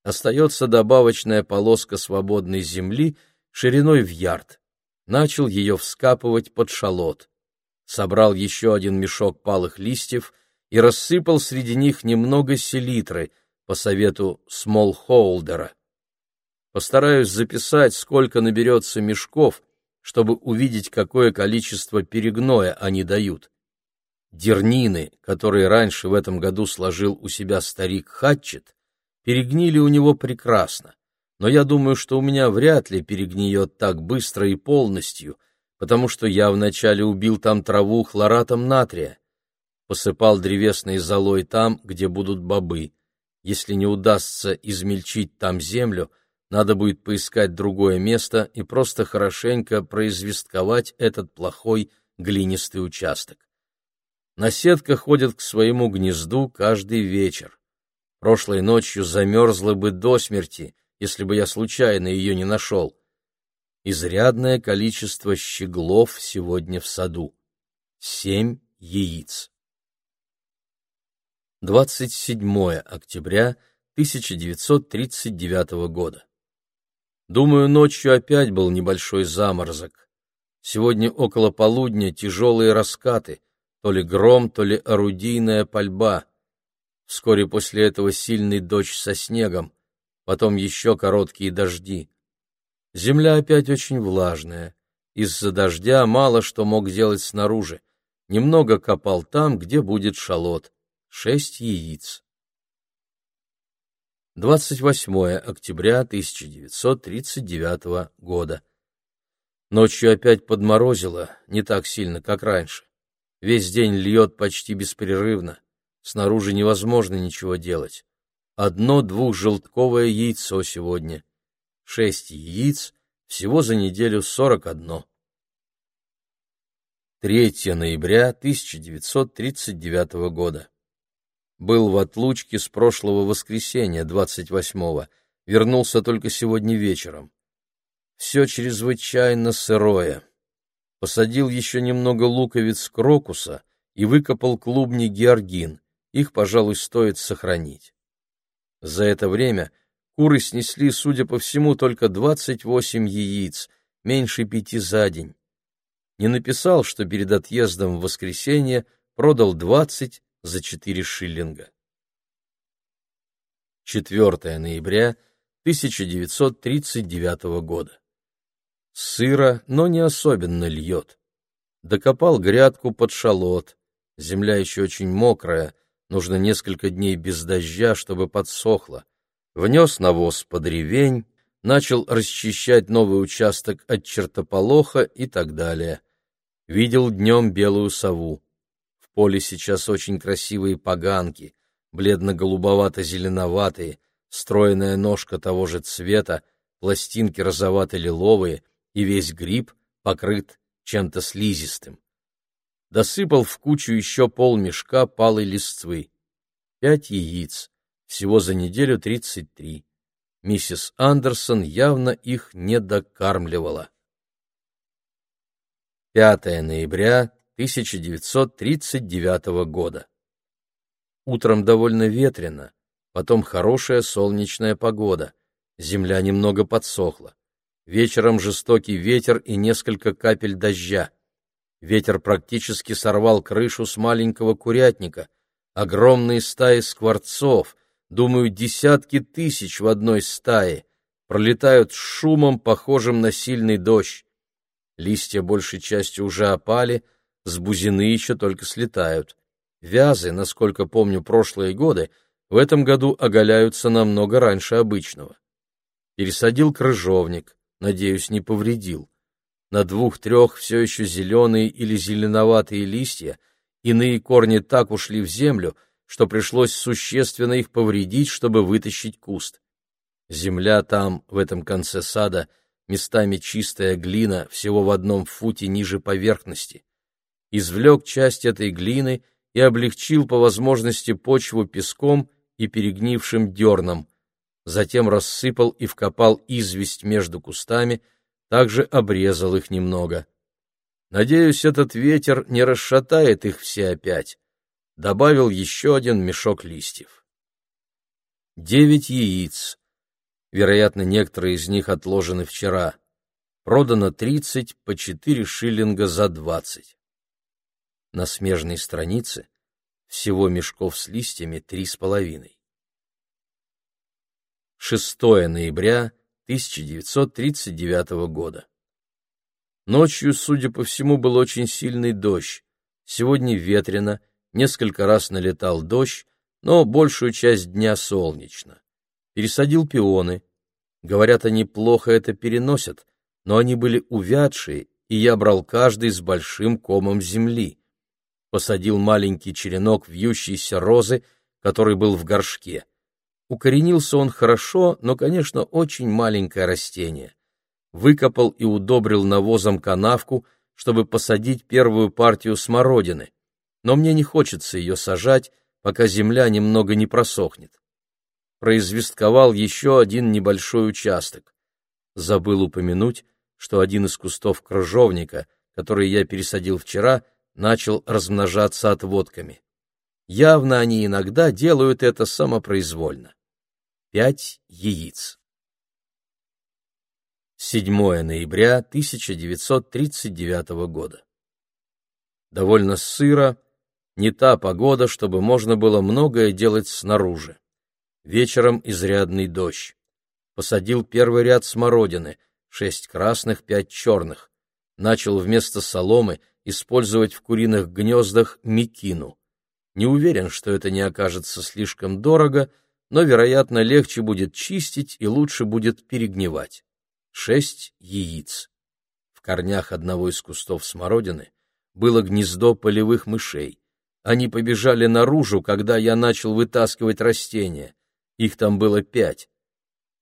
Остается добавочная полоска свободной земли шириной в ярд. Начал ее вскапывать под шалот. Собрал еще один мешок палых листьев и рассыпал среди них немного селитры по совету смолхолдера. Постараюсь записать, сколько наберется мешков, чтобы увидеть, какое количество перегноя они дают. Дернины, которые раньше в этом году сложил у себя старик Хатчет, перегнили у него прекрасно, но я думаю, что у меня вряд ли перегниет так быстро и полностью, потому что я вначале убил там траву хлоратом натрия, посыпал древесной золой там, где будут бобы. Если не удастся измельчить там землю, надо будет поискать другое место и просто хорошенько произвестковать этот плохой глинистый участок. Наседка ходит к своему гнезду каждый вечер. Прошлой ночью замерзла бы до смерти, если бы я случайно ее не нашел. Изрядное количество щеглов сегодня в саду. Семь яиц. 27 октября 1939 года. Думаю, ночью опять был небольшой заморозок. Сегодня около полудня тяжелые раскаты, то ли гром, то ли орудийная пальба. Вскоре после этого сильный дождь со снегом, потом еще короткие дожди. Земля опять очень влажная. Из-за дождя мало что мог делать снаружи. Немного копал там, где будет шалот. Шесть яиц. 28 октября 1939 года. Ночью опять подморозило, не так сильно, как раньше. Весь день льет почти беспрерывно. Снаружи невозможно ничего делать. Одно двухжелтковое яйцо сегодня. Шесть яиц, всего за неделю сорок одно. 3 ноября 1939 года был в отлучке с прошлого воскресенья, 28-го, вернулся только сегодня вечером. Все чрезвычайно сырое. Посадил еще немного луковиц крокуса и выкопал клубни георгин. Их, пожалуй, стоит сохранить. За это время куры снесли, судя по всему, только 28 яиц, меньше пяти за день. Не написал, что перед отъездом в воскресенье продал 20 за 4 шиллинга. 4 ноября 1939 года. Сыро, но не особенно льет. Докопал грядку под шалот. Земля еще очень мокрая, нужно несколько дней без дождя, чтобы подсохла. Внес навоз под ревень, начал расчищать новый участок от чертополоха и так далее. Видел днем белую сову поле сейчас очень красивые поганки, бледно-голубовато-зеленоватые, стройная ножка того же цвета, пластинки розовато-лиловые, и весь гриб покрыт чем-то слизистым. Досыпал в кучу еще полмешка палой листвы. Пять яиц, всего за неделю тридцать три. Миссис Андерсон явно их не докармливала. 5 ноября 1939 года. Утром довольно ветрено, потом хорошая солнечная погода, земля немного подсохла. Вечером жестокий ветер и несколько капель дождя. Ветер практически сорвал крышу с маленького курятника. Огромные стаи скворцов, думаю, десятки тысяч в одной стае, пролетают с шумом, похожим на сильный дождь. Листья большей частью уже опали, с бузины еще только слетают. Вязы, насколько помню прошлые годы, в этом году оголяются намного раньше обычного. Пересадил крыжовник, надеюсь, не повредил. На двух-трех все еще зеленые или зеленоватые листья, иные корни так ушли в землю, что пришлось существенно их повредить, чтобы вытащить куст. Земля там, в этом конце сада, местами чистая глина, всего в одном футе ниже поверхности. Извлек часть этой глины и облегчил по возможности почву песком и перегнившим дерном, затем рассыпал и вкопал известь между кустами, также обрезал их немного. Надеюсь, этот ветер не расшатает их все опять. Добавил еще один мешок листьев. Девять яиц, Вероятно, некоторые из них отложены вчера. Продано 30 по 4 шиллинга за 20. На смежной странице всего мешков с листьями три с половиной. 6 ноября 1939 года. Ночью, судя по всему, был очень сильный дождь. Сегодня ветрено, несколько раз налетал дождь, но большую часть дня солнечно пересадил пионы. Говорят, они плохо это переносят, но они были увядшие, и я брал каждый с большим комом земли. Посадил маленький черенок вьющейся розы, который был в горшке. Укоренился он хорошо, но, конечно, очень маленькое растение. Выкопал и удобрил навозом канавку, чтобы посадить первую партию смородины. Но мне не хочется ее сажать, пока земля немного не просохнет произвестковал еще один небольшой участок. Забыл упомянуть, что один из кустов крыжовника, который я пересадил вчера, начал размножаться отводками. Явно они иногда делают это самопроизвольно. Пять яиц. 7 ноября 1939 года. Довольно сыро, не та погода, чтобы можно было многое делать снаружи. Вечером изрядный дождь. Посадил первый ряд смородины, шесть красных, пять черных. Начал вместо соломы использовать в куриных гнездах мекину. Не уверен, что это не окажется слишком дорого, но, вероятно, легче будет чистить и лучше будет перегнивать. Шесть яиц. В корнях одного из кустов смородины было гнездо полевых мышей. Они побежали наружу, когда я начал вытаскивать растения. Их там было пять.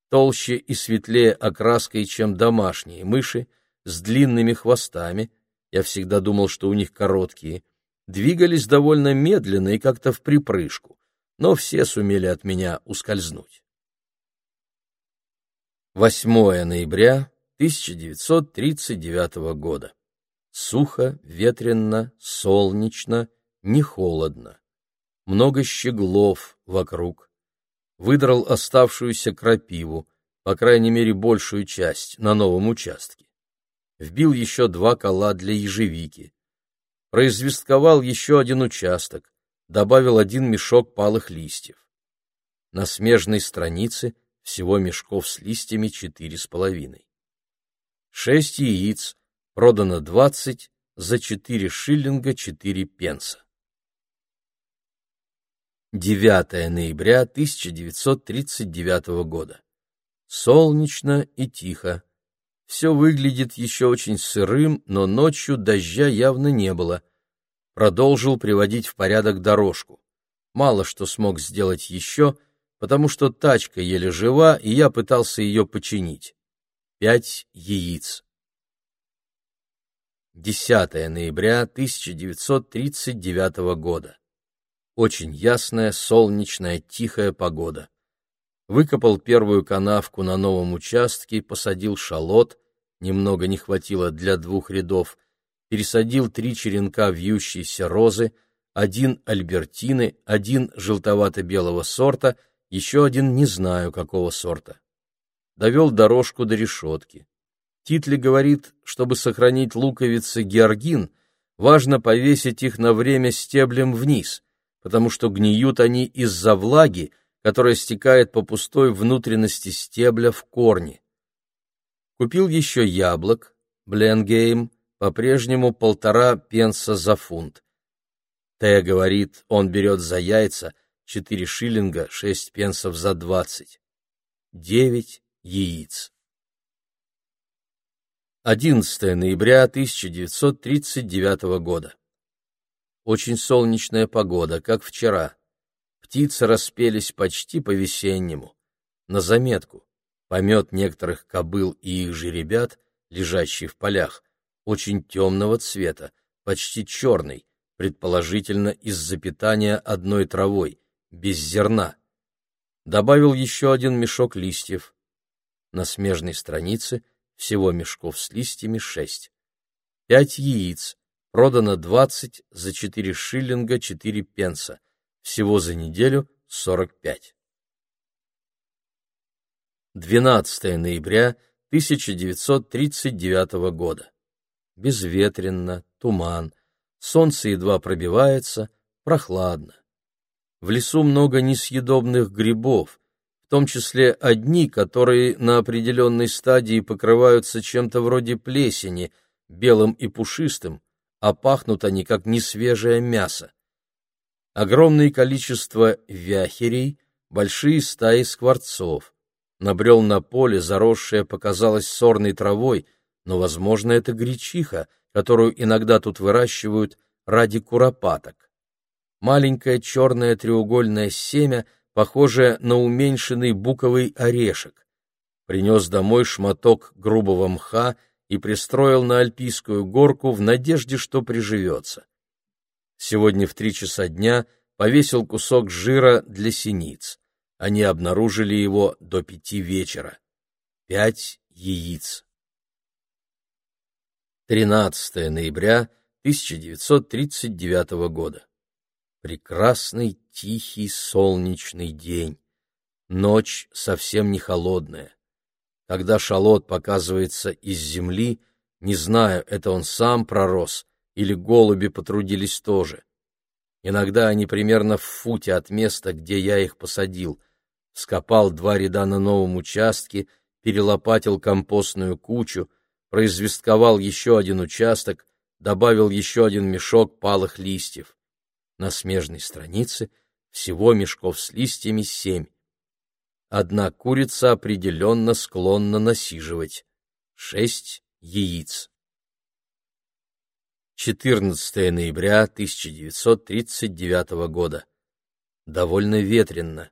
Толще и светлее окраской, чем домашние мыши, с длинными хвостами, я всегда думал, что у них короткие, двигались довольно медленно и как-то в припрыжку, но все сумели от меня ускользнуть. 8 ноября 1939 года. Сухо, ветрено, солнечно, не холодно. Много щеглов вокруг выдрал оставшуюся крапиву, по крайней мере большую часть, на новом участке. Вбил еще два кола для ежевики. Произвестковал еще один участок, добавил один мешок палых листьев. На смежной странице всего мешков с листьями четыре с половиной. Шесть яиц, продано двадцать, за четыре шиллинга четыре пенса. 9 ноября 1939 года. Солнечно и тихо. Все выглядит еще очень сырым, но ночью дождя явно не было. Продолжил приводить в порядок дорожку. Мало что смог сделать еще, потому что тачка еле жива, и я пытался ее починить. Пять яиц. 10 ноября 1939 года. Очень ясная, солнечная, тихая погода. Выкопал первую канавку на новом участке, посадил шалот, немного не хватило для двух рядов, пересадил три черенка вьющейся розы, один альбертины, один желтовато-белого сорта, еще один не знаю какого сорта. Довел дорожку до решетки. Титли говорит, чтобы сохранить луковицы георгин, важно повесить их на время стеблем вниз, потому что гниют они из-за влаги, которая стекает по пустой внутренности стебля в корни. Купил еще яблок, Бленгейм по-прежнему полтора пенса за фунт. Т говорит, он берет за яйца 4 шиллинга 6 пенсов за 20. 9 яиц. 11 ноября 1939 года. Очень солнечная погода, как вчера. Птицы распелись почти по-весеннему. На заметку, помет некоторых кобыл и их же ребят, лежащий в полях, очень темного цвета, почти черный, предположительно из-за питания одной травой, без зерна. Добавил еще один мешок листьев. На смежной странице всего мешков с листьями шесть. Пять яиц, продано двадцать за четыре шиллинга четыре пенса, всего за неделю сорок пять. 12 ноября 1939 года. Безветренно, туман, солнце едва пробивается, прохладно. В лесу много несъедобных грибов, в том числе одни, которые на определенной стадии покрываются чем-то вроде плесени, белым и пушистым, а пахнут они как несвежее мясо. Огромное количество вяхерей, большие стаи скворцов. Набрел на поле, заросшее показалось сорной травой, но, возможно, это гречиха, которую иногда тут выращивают ради куропаток. Маленькое черное треугольное семя, похожее на уменьшенный буковый орешек. Принес домой шматок грубого мха и пристроил на альпийскую горку в надежде, что приживется. Сегодня в три часа дня повесил кусок жира для синиц. Они обнаружили его до пяти вечера. Пять яиц. 13 ноября 1939 года. Прекрасный, тихий, солнечный день. Ночь совсем не холодная. Когда шалот показывается из земли, не знаю, это он сам пророс или голуби потрудились тоже. Иногда они примерно в футе от места, где я их посадил. Скопал два ряда на новом участке, перелопатил компостную кучу, произвестковал еще один участок, добавил еще один мешок палых листьев. На смежной странице всего мешков с листьями семь. Одна курица определенно склонна насиживать. Шесть яиц. 14 ноября 1939 года. Довольно ветрено.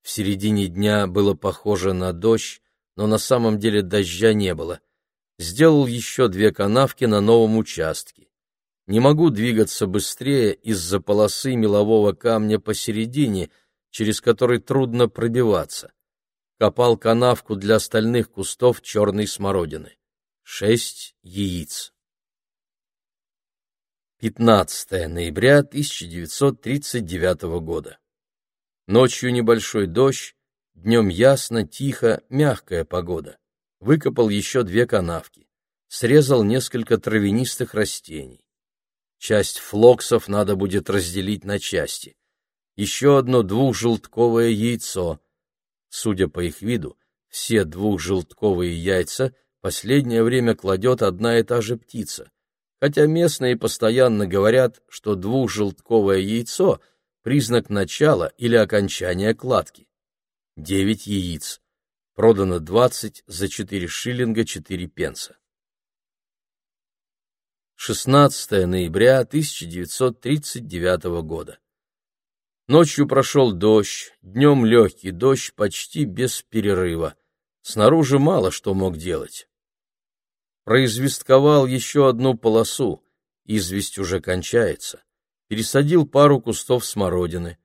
В середине дня было похоже на дождь, но на самом деле дождя не было — сделал еще две канавки на новом участке. Не могу двигаться быстрее из-за полосы мелового камня посередине, через который трудно пробиваться. Копал канавку для остальных кустов черной смородины. Шесть яиц. 15 ноября 1939 года. Ночью небольшой дождь, днем ясно, тихо, мягкая погода выкопал еще две канавки, срезал несколько травянистых растений. Часть флоксов надо будет разделить на части. Еще одно двухжелтковое яйцо. Судя по их виду, все двухжелтковые яйца последнее время кладет одна и та же птица, хотя местные постоянно говорят, что двухжелтковое яйцо — признак начала или окончания кладки. Девять яиц продано 20 за 4 шиллинга 4 пенса. 16 ноября 1939 года. Ночью прошел дождь, днем легкий дождь почти без перерыва. Снаружи мало что мог делать. Произвестковал еще одну полосу, известь уже кончается. Пересадил пару кустов смородины.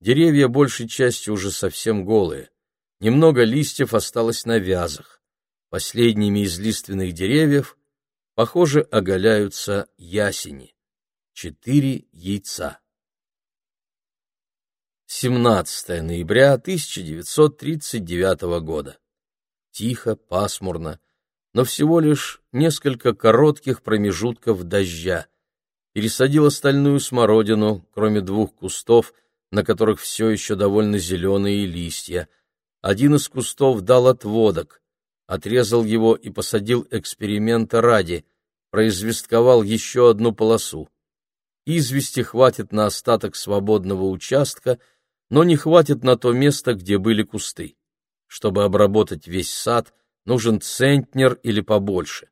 Деревья большей частью уже совсем голые. Немного листьев осталось на вязах. Последними из лиственных деревьев, похоже, оголяются ясени. Четыре яйца. 17 ноября 1939 года. Тихо, пасмурно, но всего лишь несколько коротких промежутков дождя. Пересадил остальную смородину, кроме двух кустов, на которых все еще довольно зеленые листья — один из кустов дал отводок, отрезал его и посадил эксперимента ради, произвестковал еще одну полосу. Извести хватит на остаток свободного участка, но не хватит на то место, где были кусты. Чтобы обработать весь сад, нужен центнер или побольше.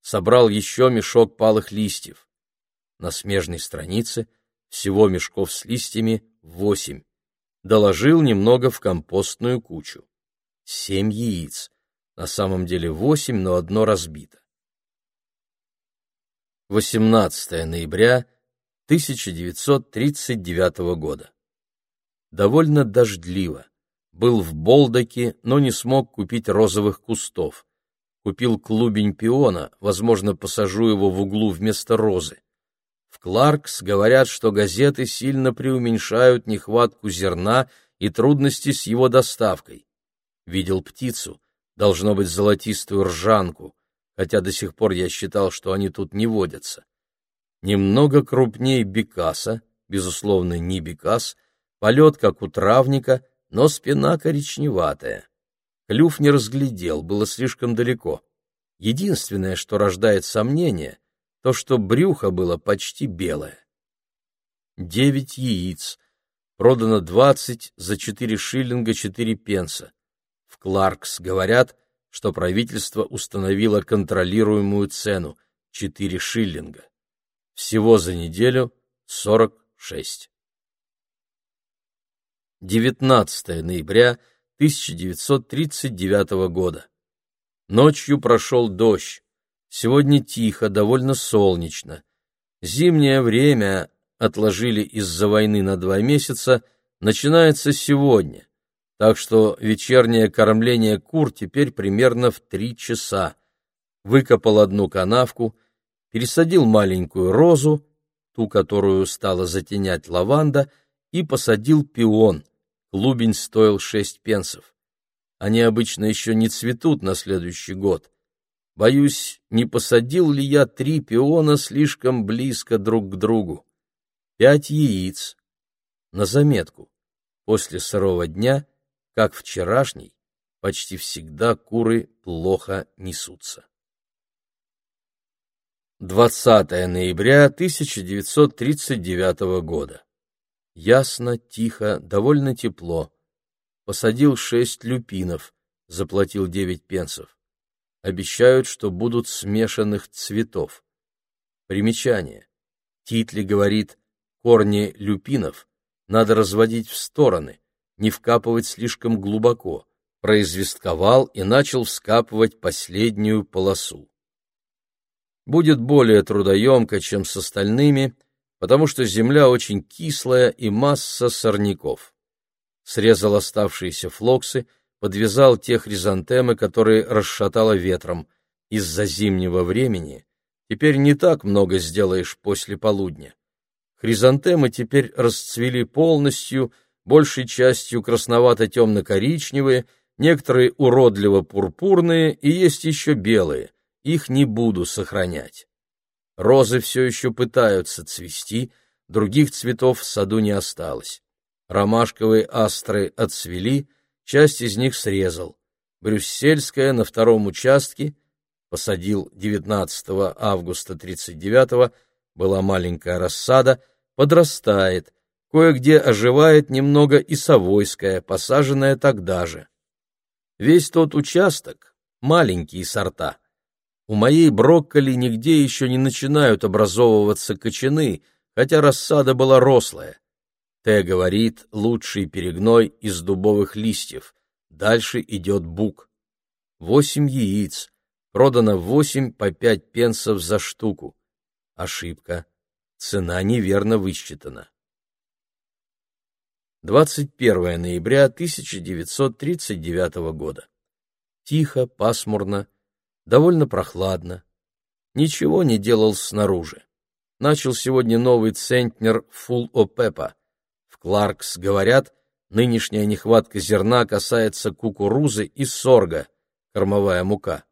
Собрал еще мешок палых листьев. На смежной странице всего мешков с листьями восемь. Доложил немного в компостную кучу. Семь яиц. На самом деле восемь, но одно разбито. 18 ноября 1939 года. Довольно дождливо. Был в Болдаке, но не смог купить розовых кустов. Купил клубень пиона, возможно, посажу его в углу вместо розы. В Кларкс говорят, что газеты сильно преуменьшают нехватку зерна и трудности с его доставкой. Видел птицу, должно быть золотистую ржанку, хотя до сих пор я считал, что они тут не водятся. Немного крупнее бекаса, безусловно, не бекас, полет, как у травника — но спина коричневатая. Клюв не разглядел, было слишком далеко. Единственное, что рождает сомнение, то, что брюхо было почти белое. Девять яиц. Продано двадцать за четыре шиллинга четыре пенса. В Кларкс говорят, что правительство установило контролируемую цену — четыре шиллинга. Всего за неделю сорок шесть. 19 ноября 1939 года. Ночью прошел дождь. Сегодня тихо, довольно солнечно. Зимнее время отложили из-за войны на два месяца, начинается сегодня. Так что вечернее кормление кур теперь примерно в три часа. Выкопал одну канавку, пересадил маленькую розу, ту, которую стала затенять лаванда, и посадил пион. Клубень стоил шесть пенсов. Они обычно еще не цветут на следующий год. Боюсь, не посадил ли я три пиона слишком близко друг к другу. Пять яиц. На заметку. После сырого дня, как вчерашний, почти всегда куры плохо несутся. 20 ноября 1939 года. Ясно, тихо, довольно тепло. Посадил шесть люпинов, заплатил девять пенсов. Обещают, что будут смешанных цветов. Примечание. Титли говорит, корни люпинов надо разводить в стороны, не вкапывать слишком глубоко. Произвестковал и начал вскапывать последнюю полосу. Будет более трудоемко, чем с остальными, потому что земля очень кислая и масса сорняков. Срезал оставшиеся флоксы, подвязал те хризантемы, которые расшатало ветром. Из-за зимнего времени теперь не так много сделаешь после полудня. Хризантемы теперь расцвели полностью, большей частью красновато-темно-коричневые, некоторые уродливо-пурпурные и есть еще белые. Их не буду сохранять. Розы все еще пытаются цвести, других цветов в саду не осталось. Ромашковые астры отцвели, часть из них срезал. Брюссельская на втором участке, посадил 19 августа 39 была маленькая рассада, подрастает, кое-где оживает немного и Савойская, посаженная тогда же. Весь тот участок — маленькие сорта — у моей брокколи нигде еще не начинают образовываться кочаны, хотя рассада была рослая. Т говорит, лучший перегной из дубовых листьев. Дальше идет бук. Восемь яиц. Продано восемь по пять пенсов за штуку. Ошибка. Цена неверно высчитана. 21 ноября 1939 года. Тихо, пасмурно, довольно прохладно. Ничего не делал снаружи. Начал сегодня новый центнер Фул Опепа. В Кларкс говорят, нынешняя нехватка зерна касается кукурузы и сорга, кормовая мука.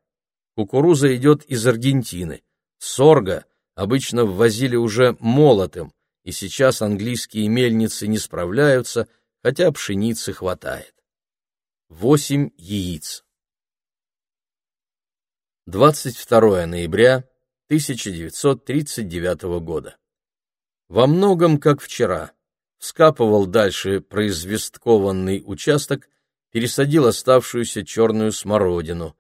Кукуруза идет из Аргентины. Сорга обычно ввозили уже молотым, и сейчас английские мельницы не справляются, хотя пшеницы хватает. Восемь яиц. 22 ноября 1939 года. Во многом, как вчера, скапывал дальше произвесткованный участок, пересадил оставшуюся черную смородину.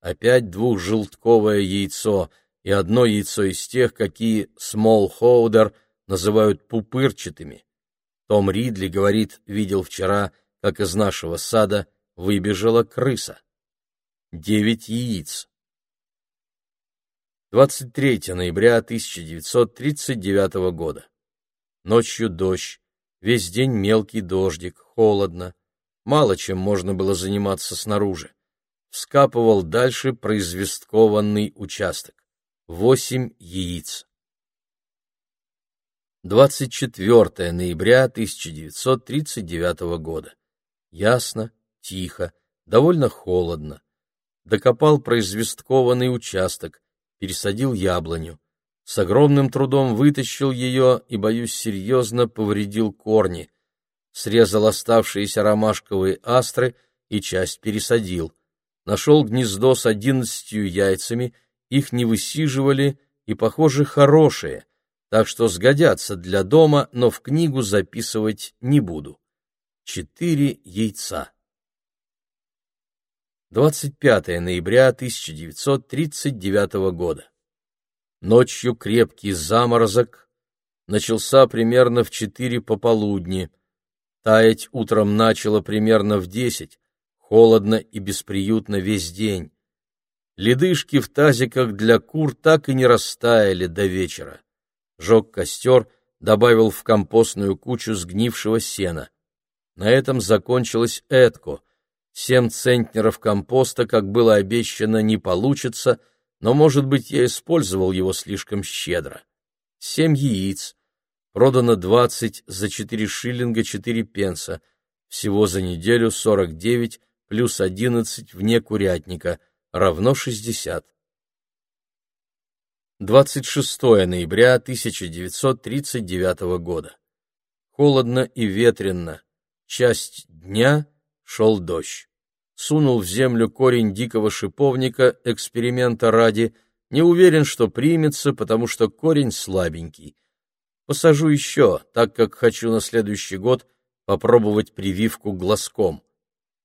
Опять двухжелтковое яйцо и одно яйцо из тех, какие смолхоудер называют пупырчатыми. Том Ридли говорит, видел вчера, как из нашего сада выбежала крыса. Девять яиц. 23 ноября 1939 года. Ночью дождь, весь день мелкий дождик, холодно. Мало чем можно было заниматься снаружи. Вскапывал дальше произвесткованный участок. Восемь яиц. 24 ноября 1939 года. Ясно, тихо, довольно холодно. Докопал произвесткованный участок, пересадил яблоню. С огромным трудом вытащил ее и, боюсь, серьезно повредил корни. Срезал оставшиеся ромашковые астры и часть пересадил. Нашел гнездо с одиннадцатью яйцами, их не высиживали и, похоже, хорошие, так что сгодятся для дома, но в книгу записывать не буду. Четыре яйца. 25 ноября 1939 года. Ночью крепкий заморозок начался примерно в четыре пополудни. Таять утром начало примерно в десять, холодно и бесприютно весь день. Ледышки в тазиках для кур так и не растаяли до вечера. Жег костер, добавил в компостную кучу сгнившего сена. На этом закончилось Эдко — Семь центнеров компоста, как было обещано, не получится, но, может быть, я использовал его слишком щедро. Семь яиц. Продано двадцать за четыре шиллинга четыре пенса. Всего за неделю сорок девять плюс одиннадцать вне курятника, равно шестьдесят. 26 ноября 1939 года. Холодно и ветрено. Часть дня шел дождь. Сунул в землю корень дикого шиповника, эксперимента ради, не уверен, что примется, потому что корень слабенький. Посажу еще, так как хочу на следующий год попробовать прививку глазком.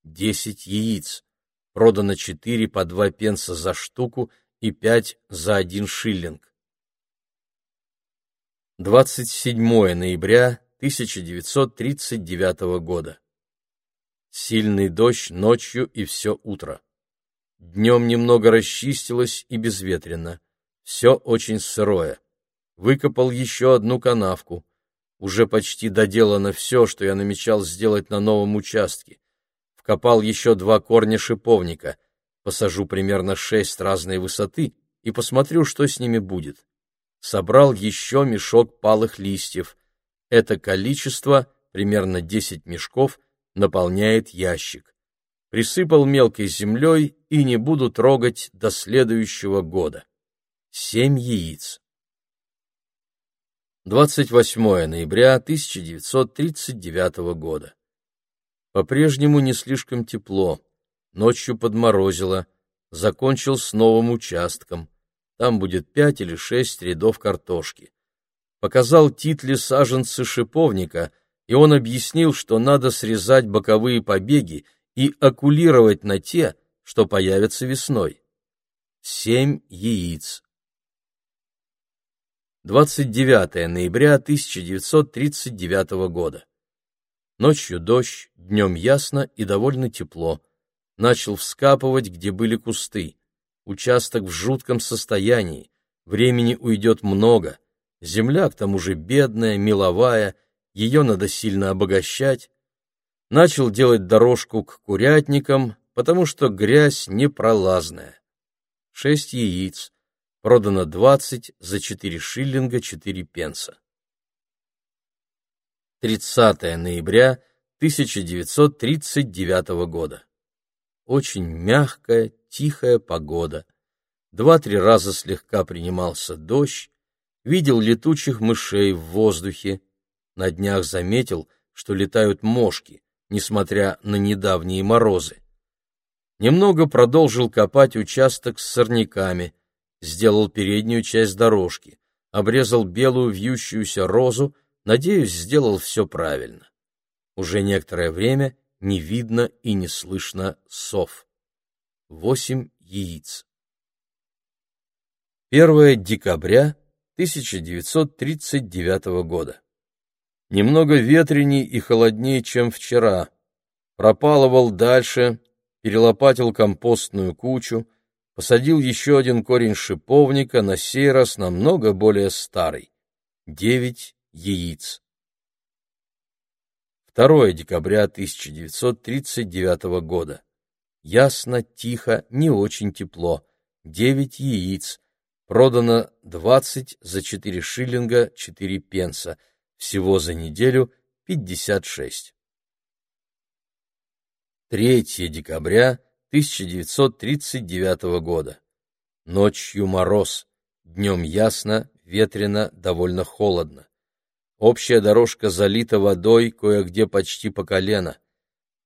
Десять яиц. Продано четыре по два пенса за штуку и пять за один шиллинг. 27 ноября 1939 года. Сильный дождь ночью и все утро. Днем немного расчистилось и безветренно. Все очень сырое. Выкопал еще одну канавку. Уже почти доделано все, что я намечал сделать на новом участке. Вкопал еще два корня шиповника. Посажу примерно шесть разной высоты и посмотрю, что с ними будет. Собрал еще мешок палых листьев. Это количество, примерно десять мешков, наполняет ящик. Присыпал мелкой землей и не буду трогать до следующего года. Семь яиц. 28 ноября 1939 года. По-прежнему не слишком тепло. Ночью подморозило. Закончил с новым участком. Там будет пять или шесть рядов картошки. Показал Титле саженцы шиповника, и он объяснил, что надо срезать боковые побеги и окулировать на те, что появятся весной. Семь яиц. 29 ноября 1939 года. Ночью дождь, днем ясно и довольно тепло. Начал вскапывать, где были кусты. Участок в жутком состоянии. Времени уйдет много. Земля, к тому же, бедная, меловая, ее надо сильно обогащать. Начал делать дорожку к курятникам, потому что грязь непролазная. Шесть яиц, продано двадцать за четыре шиллинга четыре пенса. 30 ноября 1939 года. Очень мягкая, тихая погода. Два-три раза слегка принимался дождь, видел летучих мышей в воздухе, на днях заметил, что летают мошки, несмотря на недавние морозы. Немного продолжил копать участок с сорняками, сделал переднюю часть дорожки, обрезал белую вьющуюся розу, надеюсь, сделал все правильно. Уже некоторое время не видно и не слышно сов. Восемь яиц. 1 декабря 1939 года. Немного ветреней и холоднее, чем вчера. Пропалывал дальше, перелопатил компостную кучу, посадил еще один корень шиповника, на сей раз намного более старый. Девять яиц. 2 декабря 1939 года. Ясно, тихо, не очень тепло. Девять яиц. Продано двадцать за четыре шиллинга четыре пенса. Всего за неделю пятьдесят шесть. 3 декабря 1939 года. Ночью мороз, днем ясно, ветрено, довольно холодно. Общая дорожка залита водой, кое-где почти по колено.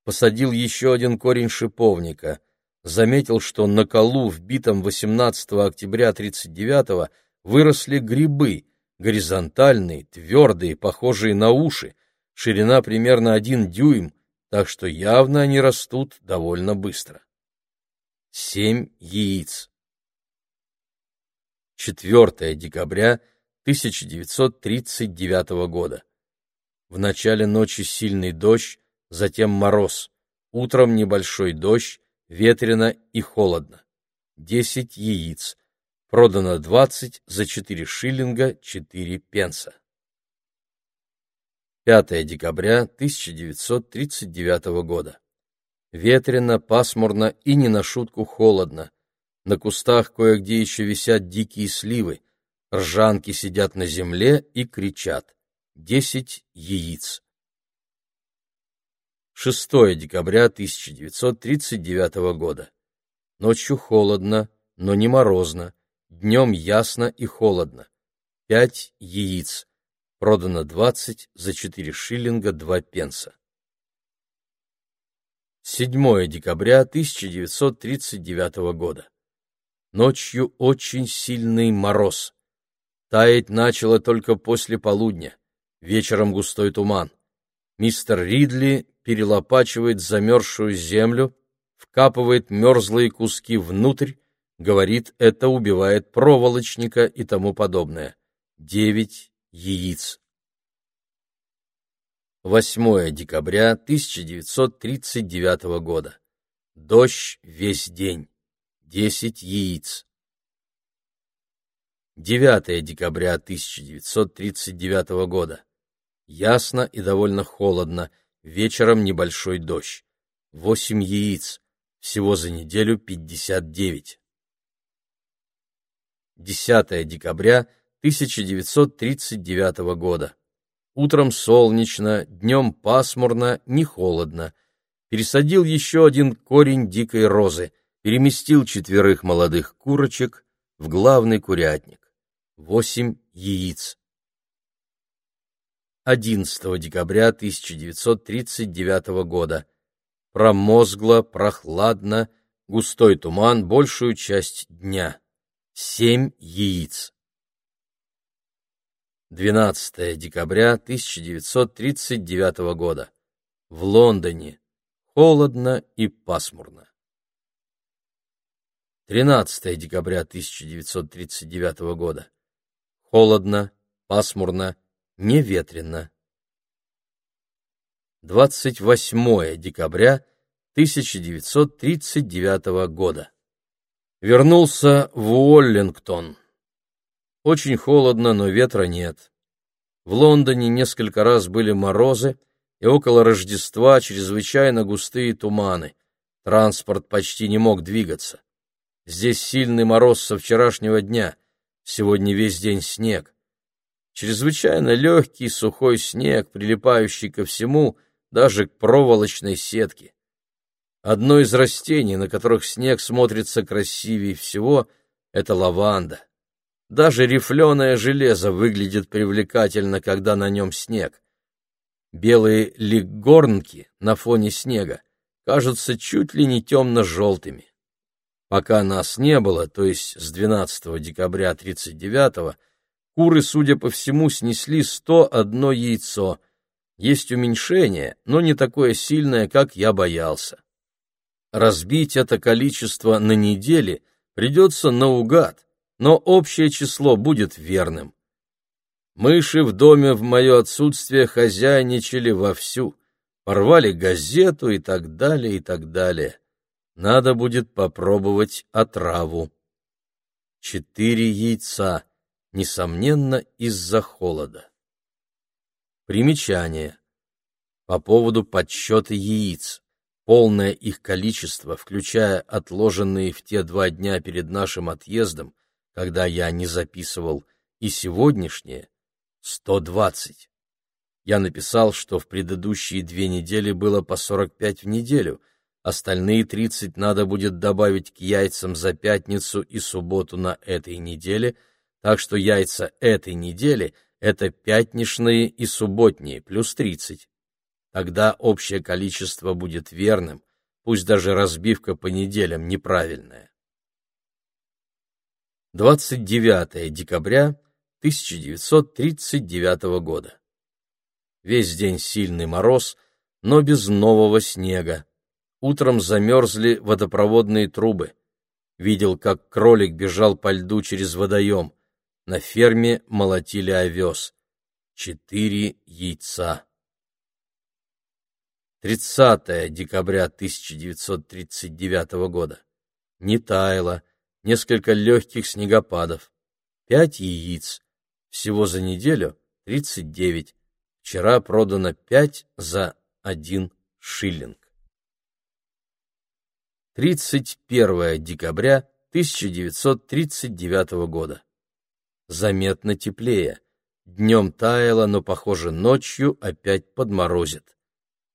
Посадил еще один корень шиповника. Заметил, что на колу, вбитом 18 октября 1939 выросли грибы, горизонтальные, твердые, похожие на уши, ширина примерно один дюйм, так что явно они растут довольно быстро. Семь яиц. 4 декабря 1939 года. В начале ночи сильный дождь, затем мороз. Утром небольшой дождь, ветрено и холодно. Десять яиц. Продано двадцать за четыре шиллинга четыре пенса. 5 декабря 1939 года. Ветрено, пасмурно и не на шутку холодно. На кустах кое-где еще висят дикие сливы. Ржанки сидят на земле и кричат. Десять яиц. 6 декабря 1939 года. Ночью холодно, но не морозно. Днем ясно и холодно. Пять яиц продано 20 за 4 шиллинга 2 пенса. 7 декабря 1939 года. Ночью очень сильный мороз. Таять начало только после полудня. Вечером густой туман. Мистер Ридли перелопачивает замерзшую землю, вкапывает мерзлые куски внутрь, говорит, это убивает проволочника и тому подобное. Девять яиц. 8 декабря 1939 года. Дождь весь день. 10 яиц. 9 декабря 1939 года. Ясно и довольно холодно. Вечером небольшой дождь. 8 яиц. Всего за неделю 59. 10 декабря 1939 года. Утром солнечно, днем пасмурно, не холодно. Пересадил еще один корень дикой розы, переместил четверых молодых курочек в главный курятник. Восемь яиц. 11 декабря 1939 года. Промозгло, прохладно, густой туман большую часть дня. Семь яиц. 12 декабря 1939 года. В Лондоне. Холодно и пасмурно. 13 декабря 1939 года. Холодно, пасмурно, неветренно. 28 декабря 1939 года. Вернулся в Уоллингтон. Очень холодно, но ветра нет. В Лондоне несколько раз были морозы, и около Рождества чрезвычайно густые туманы. Транспорт почти не мог двигаться. Здесь сильный мороз со вчерашнего дня, сегодня весь день снег. Чрезвычайно легкий сухой снег, прилипающий ко всему, даже к проволочной сетке. Одно из растений, на которых снег смотрится красивее всего, — это лаванда. Даже рифленое железо выглядит привлекательно, когда на нем снег. Белые лиггорнки на фоне снега кажутся чуть ли не темно-желтыми. Пока нас не было, то есть с 12 декабря 39 куры, судя по всему, снесли 101 яйцо. Есть уменьшение, но не такое сильное, как я боялся. Разбить это количество на недели придется наугад, но общее число будет верным. Мыши в доме в мое отсутствие хозяйничали вовсю, порвали газету и так далее, и так далее. Надо будет попробовать отраву. Четыре яйца, несомненно, из-за холода. Примечание. По поводу подсчета яиц. Полное их количество, включая отложенные в те два дня перед нашим отъездом, когда я не записывал, и сегодняшнее — 120. Я написал, что в предыдущие две недели было по 45 в неделю — Остальные тридцать надо будет добавить к яйцам за пятницу и субботу на этой неделе, так что яйца этой недели — это пятничные и субботние, плюс тридцать. Тогда общее количество будет верным, пусть даже разбивка по неделям неправильная. 29 декабря 1939 года. Весь день сильный мороз, но без нового снега. Утром замерзли водопроводные трубы. Видел, как кролик бежал по льду через водоем. На ферме молотили овес. Четыре яйца. 30 декабря 1939 года. Не таяло, несколько легких снегопадов. Пять яиц. Всего за неделю 39. Вчера продано пять за один шиллинг. 31 декабря 1939 года. Заметно теплее. Днем таяло, но, похоже, ночью опять подморозит.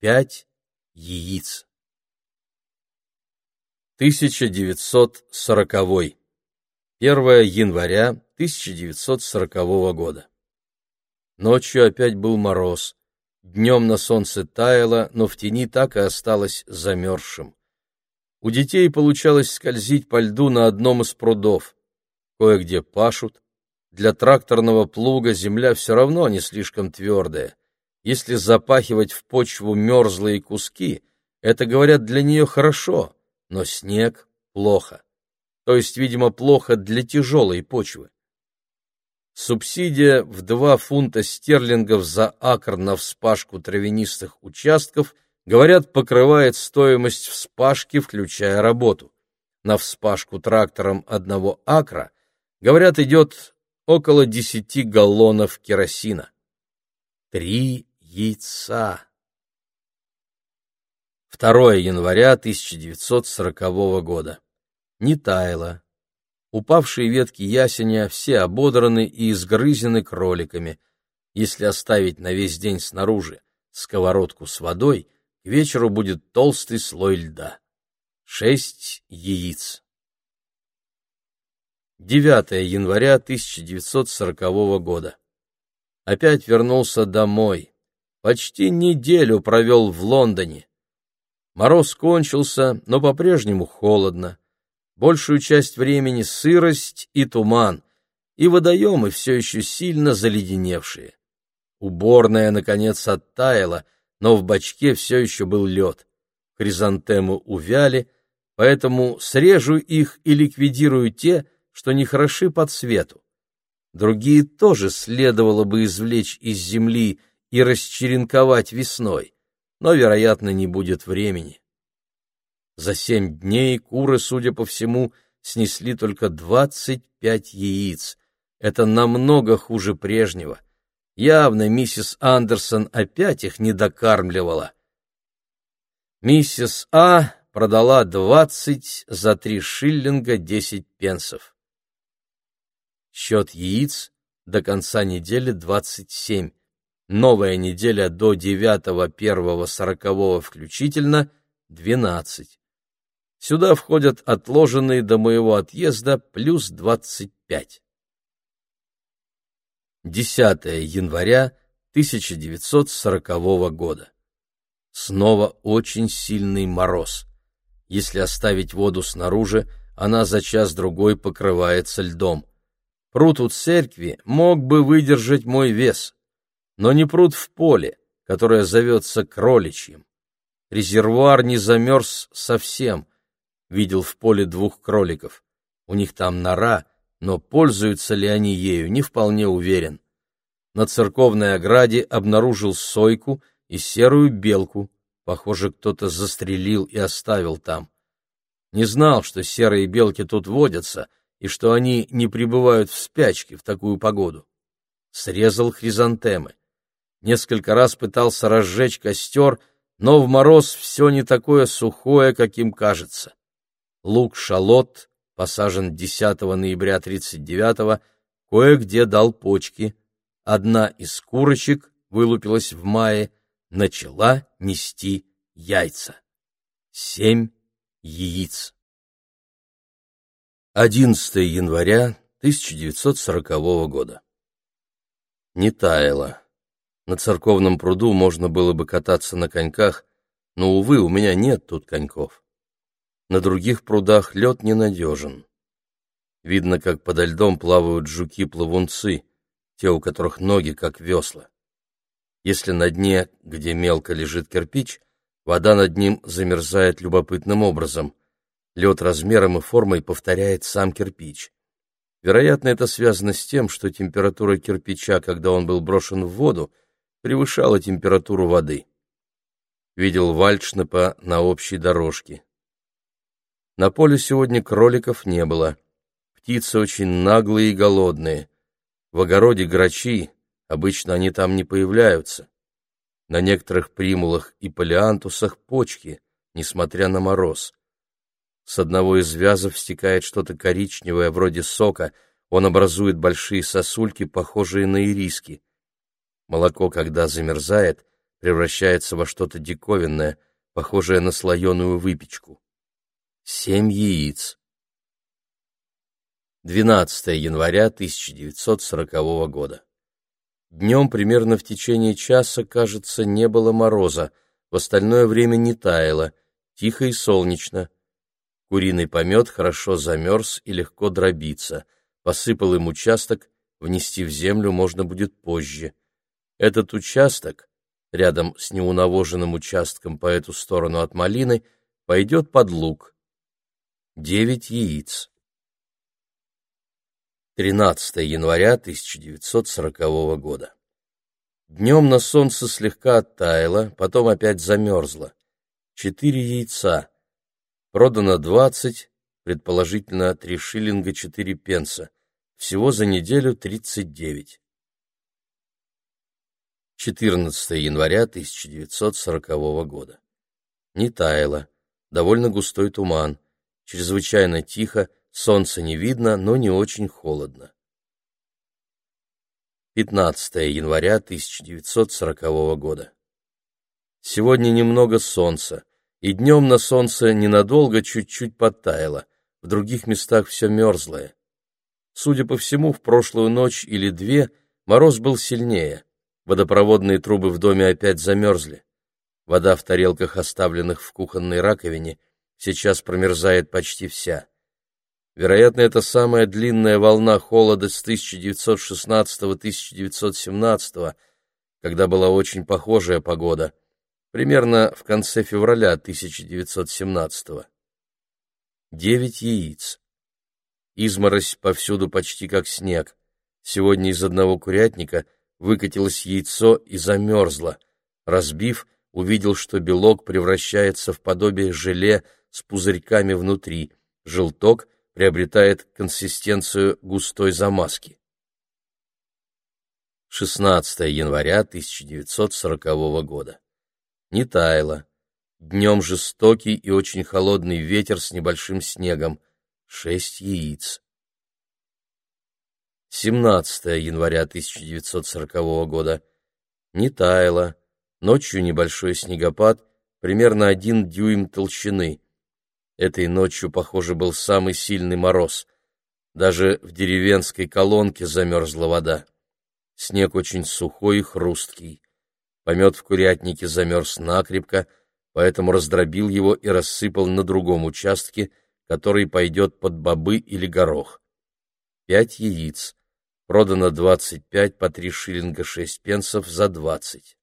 Пять яиц. 1940. 1 января 1940 года. Ночью опять был мороз. Днем на солнце таяло, но в тени так и осталось замерзшим. У детей получалось скользить по льду на одном из прудов. Кое-где пашут. Для тракторного плуга земля все равно не слишком твердая. Если запахивать в почву мерзлые куски, это, говорят, для нее хорошо, но снег — плохо. То есть, видимо, плохо для тяжелой почвы. Субсидия в 2 фунта стерлингов за акр на вспашку травянистых участков — Говорят, покрывает стоимость вспашки, включая работу. На вспашку трактором одного акра, говорят, идет около десяти галлонов керосина. Три яйца. 2 января 1940 года. Не таяло. Упавшие ветки ясеня все ободраны и изгрызены кроликами. Если оставить на весь день снаружи сковородку с водой — к вечеру будет толстый слой льда. Шесть яиц. 9 января 1940 года. Опять вернулся домой. Почти неделю провел в Лондоне. Мороз кончился, но по-прежнему холодно. Большую часть времени сырость и туман, и водоемы все еще сильно заледеневшие. Уборная, наконец, оттаяла — но в бачке все еще был лед. Хризантемы увяли, поэтому срежу их и ликвидирую те, что не хороши по цвету. Другие тоже следовало бы извлечь из земли и расчеренковать весной, но, вероятно, не будет времени. За семь дней куры, судя по всему, снесли только двадцать пять яиц. Это намного хуже прежнего. Явно миссис Андерсон опять их не докармливала. Миссис А продала двадцать за три шиллинга десять пенсов. Счет яиц до конца недели двадцать семь. Новая неделя до девятого первого сорокового включительно двенадцать. Сюда входят отложенные до моего отъезда плюс двадцать пять. 10 января 1940 года. Снова очень сильный мороз. Если оставить воду снаружи, она за час-другой покрывается льдом. Пруд у церкви мог бы выдержать мой вес, но не пруд в поле, которое зовется кроличьим. Резервуар не замерз совсем. Видел в поле двух кроликов. У них там нора, но пользуются ли они ею, не вполне уверен. На церковной ограде обнаружил сойку и серую белку. Похоже, кто-то застрелил и оставил там. Не знал, что серые белки тут водятся и что они не пребывают в спячке в такую погоду. Срезал хризантемы. Несколько раз пытался разжечь костер, но в мороз все не такое сухое, каким кажется. Лук-шалот, посажен 10 ноября 39-го, кое-где дал почки. Одна из курочек вылупилась в мае, начала нести яйца. Семь яиц. 11 января 1940 года. Не таяло. На церковном пруду можно было бы кататься на коньках, но, увы, у меня нет тут коньков. На других прудах лед ненадежен. Видно, как подо льдом плавают жуки-плавунцы, те, у которых ноги как весла. Если на дне, где мелко лежит кирпич, вода над ним замерзает любопытным образом. Лед размером и формой повторяет сам кирпич. Вероятно, это связано с тем, что температура кирпича, когда он был брошен в воду, превышала температуру воды. Видел Вальдшнепа на общей дорожке. На поле сегодня кроликов не было. Птицы очень наглые и голодные. В огороде грачи, обычно они там не появляются. На некоторых примулах и палеантусах почки, несмотря на мороз. С одного из вязов стекает что-то коричневое, вроде сока, он образует большие сосульки, похожие на ириски. Молоко, когда замерзает, превращается во что-то диковинное, похожее на слоеную выпечку. Семь яиц. 12 января 1940 года. Днем примерно в течение часа, кажется, не было мороза, в остальное время не таяло, тихо и солнечно. Куриный помет хорошо замерз и легко дробится. Посыпал им участок, внести в землю можно будет позже. Этот участок, рядом с неунавоженным участком по эту сторону от малины, пойдет под луг. Девять яиц. 13 января 1940 года. Днем на солнце слегка оттаяло, потом опять замерзло. Четыре яйца. Продано двадцать, предположительно три шиллинга четыре пенса. Всего за неделю тридцать девять. 14 января 1940 года. Не таяло, довольно густой туман, чрезвычайно тихо, солнца не видно, но не очень холодно. 15 января 1940 года. Сегодня немного солнца, и днем на солнце ненадолго чуть-чуть подтаяло, в других местах все мерзлое. Судя по всему, в прошлую ночь или две мороз был сильнее, Водопроводные трубы в доме опять замерзли. Вода в тарелках, оставленных в кухонной раковине, сейчас промерзает почти вся. Вероятно, это самая длинная волна холода с 1916-1917, когда была очень похожая погода, примерно в конце февраля 1917. Девять яиц. Изморозь повсюду почти как снег. Сегодня из одного курятника – выкатилось яйцо и замерзло. Разбив, увидел, что белок превращается в подобие желе с пузырьками внутри. Желток приобретает консистенцию густой замазки. 16 января 1940 года. Не таяло. Днем жестокий и очень холодный ветер с небольшим снегом. Шесть яиц. 17 января 1940 года. Не таяло. Ночью небольшой снегопад, примерно один дюйм толщины. Этой ночью, похоже, был самый сильный мороз. Даже в деревенской колонке замерзла вода. Снег очень сухой и хрусткий. Помет в курятнике замерз накрепко, поэтому раздробил его и рассыпал на другом участке, который пойдет под бобы или горох. Пять яиц. Продано двадцать пять по три шиллинга шесть пенсов за двадцать.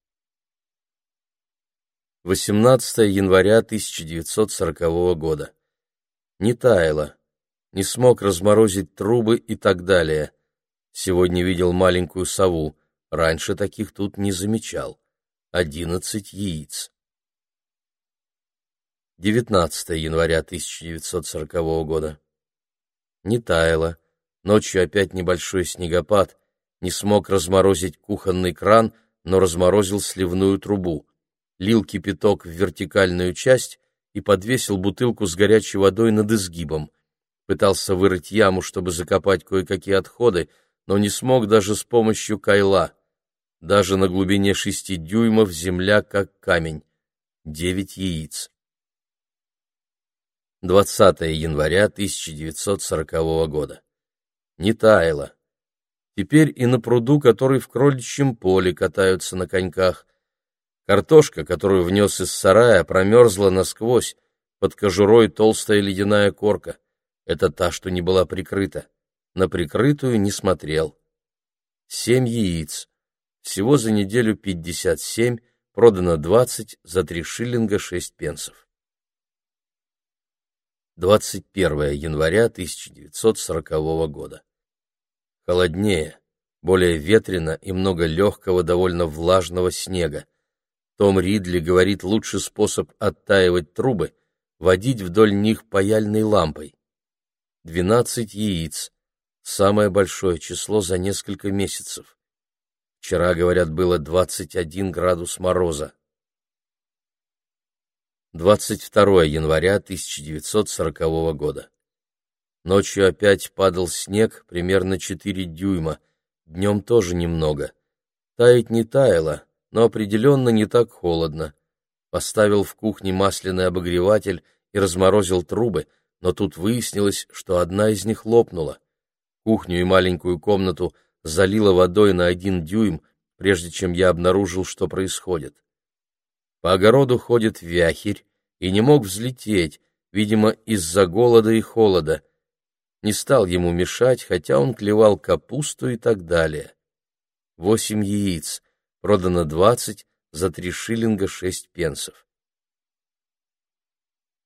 18 января 1940 года. Не таяло, не смог разморозить трубы и так далее. Сегодня видел маленькую сову, раньше таких тут не замечал одиннадцать яиц. 19 января 1940 года. Не таяло. Ночью опять небольшой снегопад. Не смог разморозить кухонный кран, но разморозил сливную трубу. Лил кипяток в вертикальную часть и подвесил бутылку с горячей водой над изгибом. Пытался вырыть яму, чтобы закопать кое-какие отходы, но не смог даже с помощью кайла. Даже на глубине шести дюймов земля как камень. Девять яиц. 20 января 1940 года. Не таяло. Теперь и на пруду, который в кроличьем поле катаются на коньках. Картошка, которую внес из сарая, промерзла насквозь, под кожурой толстая ледяная корка. Это та, что не была прикрыта. На прикрытую не смотрел. Семь яиц. Всего за неделю 57, продано 20 за 3 шиллинга 6 пенсов. 21 января 1940 года. Холоднее, более ветрено и много легкого, довольно влажного снега. Том Ридли говорит, лучший способ оттаивать трубы — водить вдоль них паяльной лампой. 12 яиц — самое большое число за несколько месяцев. Вчера, говорят, было 21 градус мороза. 22 января 1940 года. Ночью опять падал снег, примерно 4 дюйма, днем тоже немного. Таять не таяло, но определенно не так холодно. Поставил в кухне масляный обогреватель и разморозил трубы, но тут выяснилось, что одна из них лопнула. Кухню и маленькую комнату – залило водой на один дюйм, прежде чем я обнаружил, что происходит. По огороду ходит вяхерь и не мог взлететь, видимо, из-за голода и холода. Не стал ему мешать, хотя он клевал капусту и так далее. Восемь яиц, продано двадцать за три шиллинга шесть пенсов.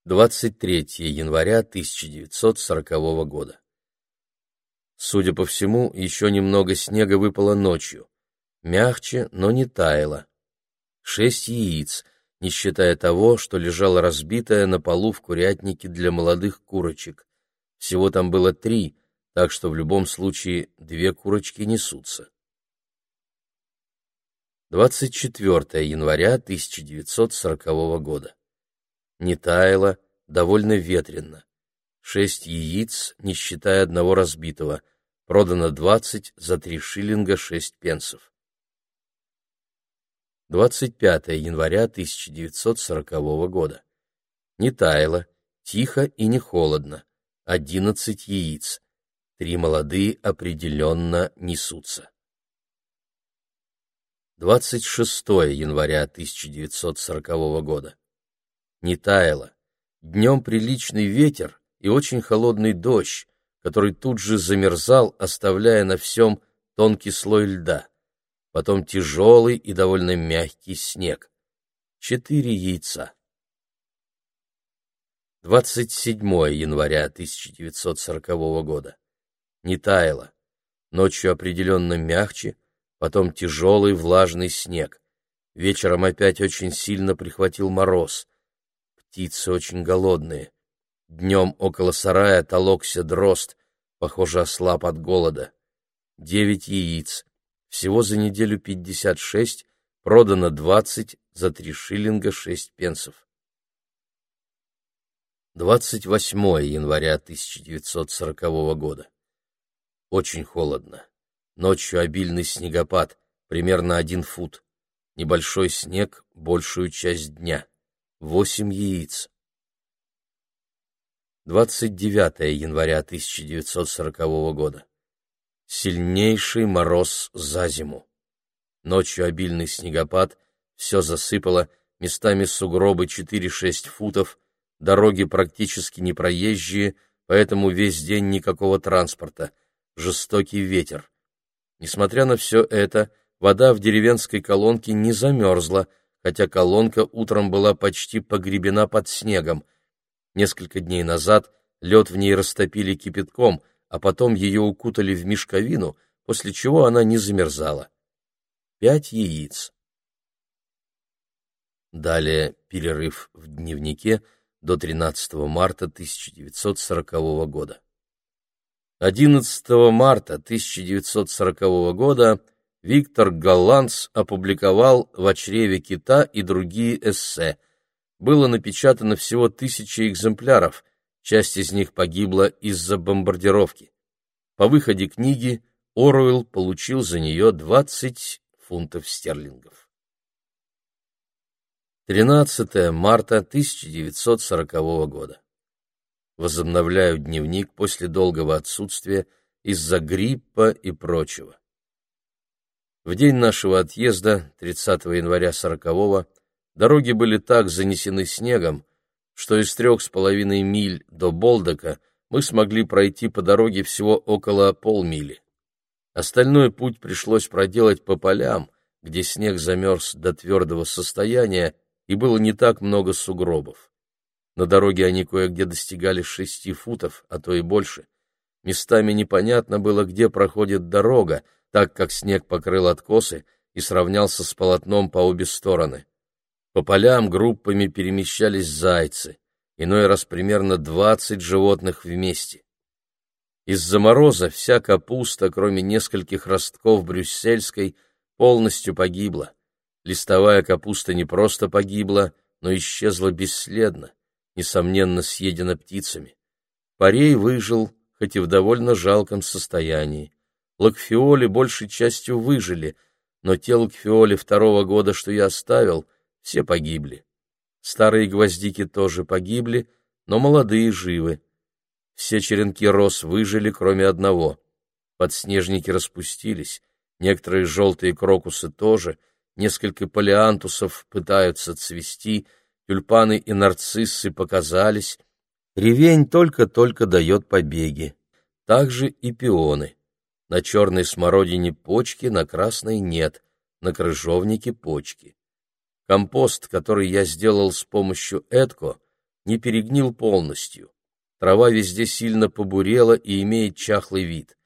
23 января 1940 года. Судя по всему, еще немного снега выпало ночью. Мягче, но не таяло. Шесть яиц, не считая того, что лежало разбитое на полу в курятнике для молодых курочек. Всего там было три, так что в любом случае две курочки несутся. 24 января 1940 года. Не таяло, довольно ветрено. Шесть яиц, не считая одного разбитого. Продано двадцать за три шиллинга шесть пенсов. 25 января 1940 года. Не таяло, тихо и не холодно. Одиннадцать яиц. Три молодые определенно несутся. 26 января 1940 года. Не таяло. Днем приличный ветер, и очень холодный дождь, который тут же замерзал, оставляя на всем тонкий слой льда. Потом тяжелый и довольно мягкий снег. Четыре яйца. 27 января 1940 года. Не таяло. Ночью определенно мягче, потом тяжелый влажный снег. Вечером опять очень сильно прихватил мороз. Птицы очень голодные. Днем около сарая толокся дрозд, похоже, ослаб от голода. Девять яиц. Всего за неделю пятьдесят шесть, продано двадцать за три шиллинга шесть пенсов. 28 января 1940 года. Очень холодно. Ночью обильный снегопад, примерно один фут. Небольшой снег большую часть дня. Восемь яиц. 29 января 1940 года. Сильнейший мороз за зиму. Ночью обильный снегопад, Все засыпало, местами сугробы 4-6 футов, дороги практически непроезжие, поэтому весь день никакого транспорта, жестокий ветер. Несмотря на все это, вода в деревенской колонке не замерзла, хотя колонка утром была почти погребена под снегом. Несколько дней назад лед в ней растопили кипятком, а потом ее укутали в мешковину, после чего она не замерзала. Пять яиц. Далее перерыв в дневнике до 13 марта 1940 года. 11 марта 1940 года Виктор Голланц опубликовал «В чреве кита» и другие эссе. Было напечатано всего тысячи экземпляров, часть из них погибла из-за бомбардировки. По выходе книги Оруэлл получил за нее 20 фунтов стерлингов. 13 марта 1940 года. Возобновляю дневник после долгого отсутствия из-за гриппа и прочего. В день нашего отъезда, 30 января 40-го, дороги были так занесены снегом, что из трех с половиной миль до Болдока мы смогли пройти по дороге всего около полмили. Остальной путь пришлось проделать по полям, где снег замерз до твердого состояния, и было не так много сугробов. На дороге они кое-где достигали шести футов, а то и больше. Местами непонятно было, где проходит дорога, так как снег покрыл откосы и сравнялся с полотном по обе стороны. По полям группами перемещались зайцы, иной раз примерно двадцать животных вместе. Из-за мороза вся капуста, кроме нескольких ростков брюссельской, полностью погибла. Листовая капуста не просто погибла, но исчезла бесследно, несомненно, съедена птицами. Парей выжил, хоть и в довольно жалком состоянии. Лакфиоли большей частью выжили, но те лакфиоли второго года, что я оставил, все погибли. Старые гвоздики тоже погибли, но молодые живы. Все черенки роз выжили, кроме одного. Подснежники распустились, некоторые желтые крокусы тоже — несколько палеантусов пытаются цвести, тюльпаны и нарциссы показались. Ревень только-только дает побеги. Также и пионы. На черной смородине почки, на красной нет, на крыжовнике почки. Компост, который я сделал с помощью Эдко, не перегнил полностью. Трава везде сильно побурела и имеет чахлый вид.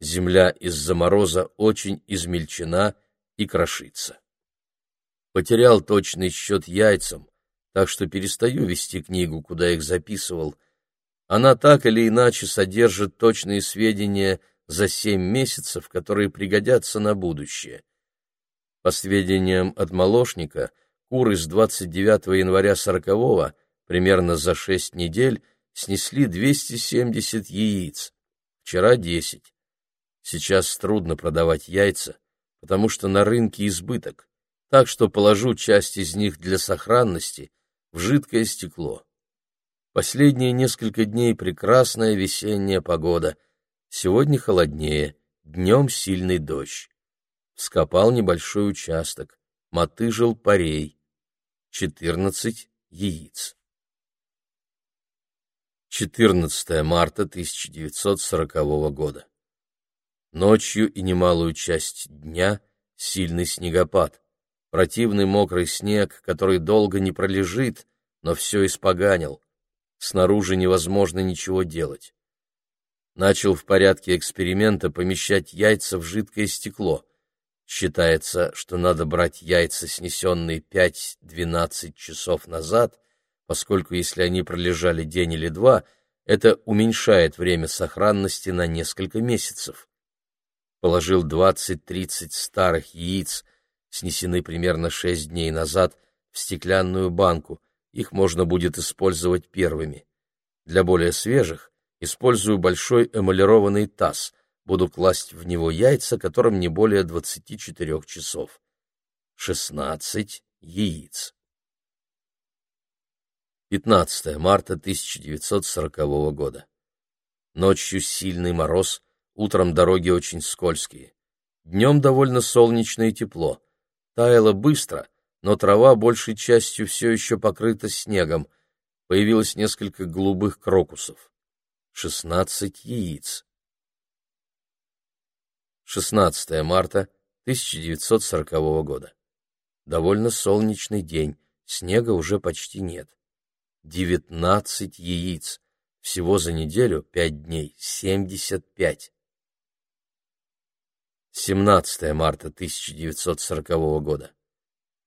Земля из-за мороза очень измельчена и крошится. Потерял точный счет яйцам, так что перестаю вести книгу, куда их записывал. Она так или иначе содержит точные сведения за семь месяцев, которые пригодятся на будущее. По сведениям от молочника, куры с 29 января 40 примерно за шесть недель, снесли 270 яиц, вчера 10. Сейчас трудно продавать яйца, потому что на рынке избыток, так что положу часть из них для сохранности в жидкое стекло. Последние несколько дней прекрасная весенняя погода. Сегодня холоднее, днем сильный дождь. Скопал небольшой участок, мотыжил парей. Четырнадцать яиц. 14 марта 1940 года. Ночью и немалую часть дня сильный снегопад. Противный мокрый снег, который долго не пролежит, но все испоганил. Снаружи невозможно ничего делать. Начал в порядке эксперимента помещать яйца в жидкое стекло. Считается, что надо брать яйца, снесенные 5-12 часов назад, поскольку если они пролежали день или два, это уменьшает время сохранности на несколько месяцев положил 20-30 старых яиц, снесены примерно 6 дней назад, в стеклянную банку, их можно будет использовать первыми. Для более свежих использую большой эмалированный таз, буду класть в него яйца, которым не более 24 часов. 16 яиц. 15 марта 1940 года. Ночью сильный мороз, Утром дороги очень скользкие. Днем довольно солнечно и тепло. Таяло быстро, но трава большей частью все еще покрыта снегом. Появилось несколько голубых крокусов. Шестнадцать яиц. 16 марта 1940 года. Довольно солнечный день, снега уже почти нет. Девятнадцать яиц. Всего за неделю пять дней, семьдесят пять. 17 марта 1940 года.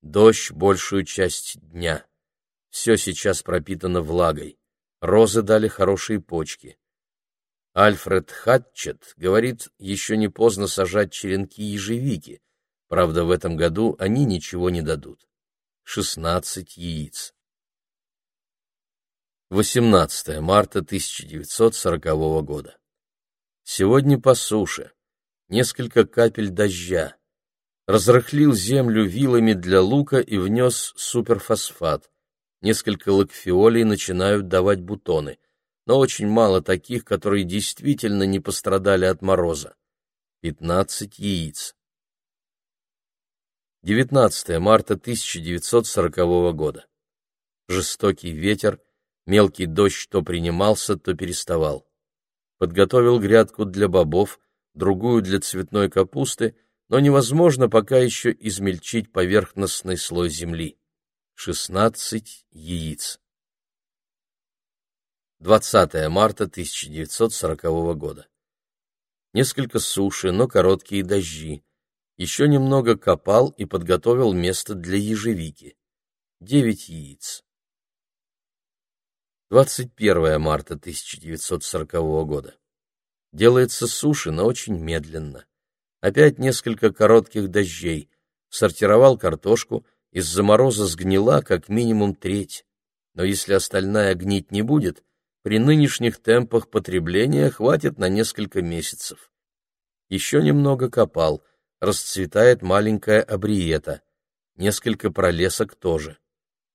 Дождь большую часть дня. Все сейчас пропитано влагой. Розы дали хорошие почки. Альфред Хатчет говорит, еще не поздно сажать черенки ежевики. Правда, в этом году они ничего не дадут. 16 яиц. 18 марта 1940 года. Сегодня по суше. Несколько капель дождя. Разрыхлил землю вилами для лука и внес суперфосфат. Несколько лакфиолей начинают давать бутоны, но очень мало таких, которые действительно не пострадали от мороза. 15 яиц. 19 марта 1940 года. Жестокий ветер Мелкий дождь то принимался, то переставал. Подготовил грядку для бобов, другую для цветной капусты, но невозможно пока еще измельчить поверхностный слой земли. 16 яиц. 20 марта 1940 года. Несколько суши, но короткие дожди. Еще немного копал и подготовил место для ежевики. 9 яиц. 21 марта 1940 года. Делается суши, но очень медленно. Опять несколько коротких дождей. Сортировал картошку, из-за мороза сгнила как минимум треть. Но если остальная гнить не будет, при нынешних темпах потребления хватит на несколько месяцев. Еще немного копал, расцветает маленькая абриета, несколько пролесок тоже.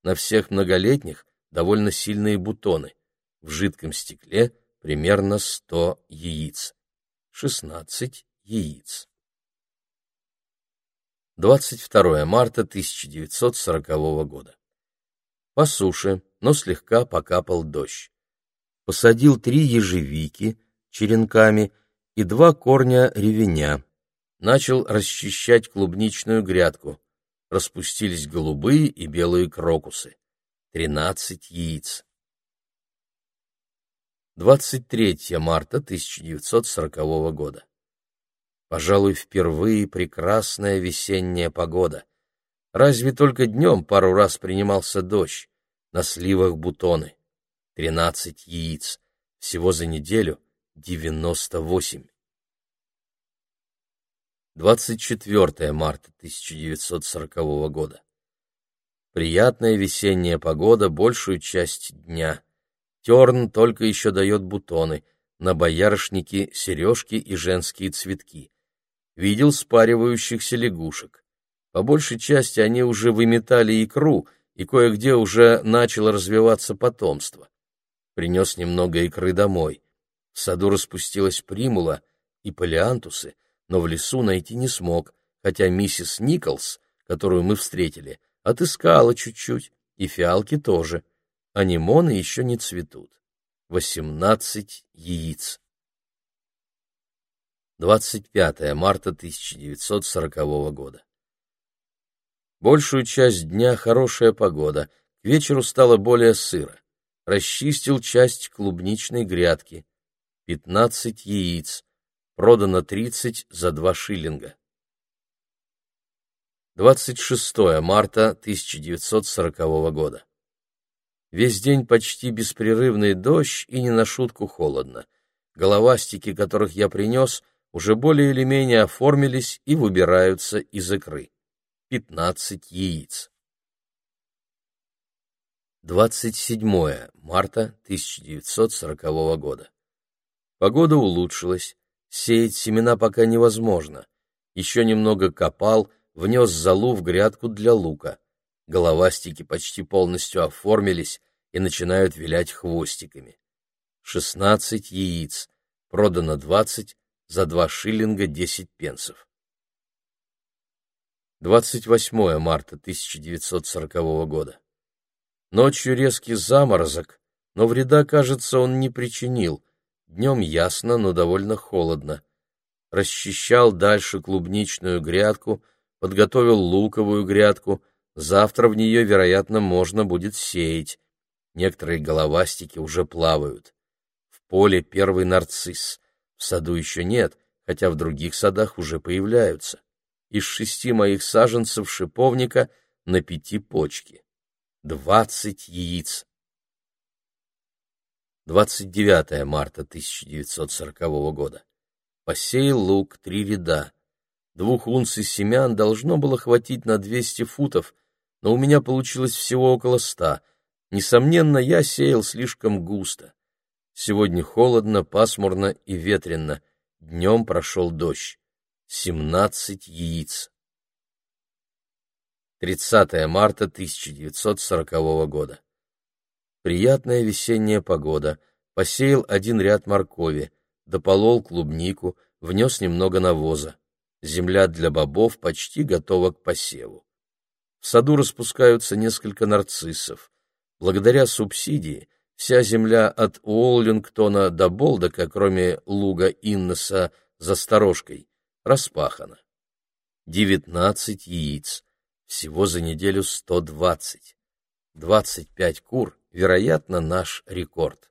На всех многолетних довольно сильные бутоны. В жидком стекле примерно 100 яиц. 16 яиц. 22 марта 1940 года. По суше, но слегка покапал дождь. Посадил три ежевики черенками и два корня ревеня. Начал расчищать клубничную грядку. Распустились голубые и белые крокусы тринадцать яиц. 23 марта 1940 года. Пожалуй, впервые прекрасная весенняя погода. Разве только днем пару раз принимался дождь, на сливах бутоны. Тринадцать яиц, всего за неделю девяносто восемь. 24 марта 1940 года. Приятная весенняя погода большую часть дня. Терн только еще дает бутоны, на боярышнике сережки и женские цветки. Видел спаривающихся лягушек. По большей части они уже выметали икру, и кое-где уже начало развиваться потомство. Принес немного икры домой. В саду распустилась примула и палеантусы, но в лесу найти не смог, хотя миссис Николс, которую мы встретили, Отыскала чуть-чуть, и фиалки тоже. Анимоны еще не цветут. Восемнадцать яиц. 25 марта 1940 года. Большую часть дня хорошая погода, к вечеру стало более сыро. Расчистил часть клубничной грядки. Пятнадцать яиц. Продано тридцать за два шиллинга. 26 марта 1940 года. Весь день почти беспрерывный дождь и не на шутку холодно. Головастики, которых я принес, уже более или менее оформились и выбираются из икры. 15 яиц. 27 марта 1940 года. Погода улучшилась, сеять семена пока невозможно. Еще немного копал, внес золу в грядку для лука. Головастики почти полностью оформились и начинают вилять хвостиками. Шестнадцать яиц, продано двадцать, за два шиллинга десять пенсов. 28 марта 1940 года. Ночью резкий заморозок, но вреда, кажется, он не причинил. Днем ясно, но довольно холодно. Расчищал дальше клубничную грядку, подготовил луковую грядку. Завтра в нее, вероятно, можно будет сеять. Некоторые головастики уже плавают. В поле первый нарцисс. В саду еще нет, хотя в других садах уже появляются из шести моих саженцев шиповника на пяти почки. Двадцать яиц. 29 марта 1940 года. Посеял лук три ряда. Двух унций семян должно было хватить на 200 футов, но у меня получилось всего около ста. Несомненно, я сеял слишком густо. Сегодня холодно, пасмурно и ветрено. Днем прошел дождь. 17 яиц. 30 марта 1940 года. Приятная весенняя погода. Посеял один ряд моркови, дополол клубнику, внес немного навоза. Земля для бобов почти готова к посеву. В саду распускаются несколько нарциссов. Благодаря субсидии вся земля от Уоллингтона до Болдока, кроме луга Иннеса за сторожкой, распахано. Девятнадцать яиц, всего за неделю сто двадцать. Двадцать пять кур, вероятно, наш рекорд.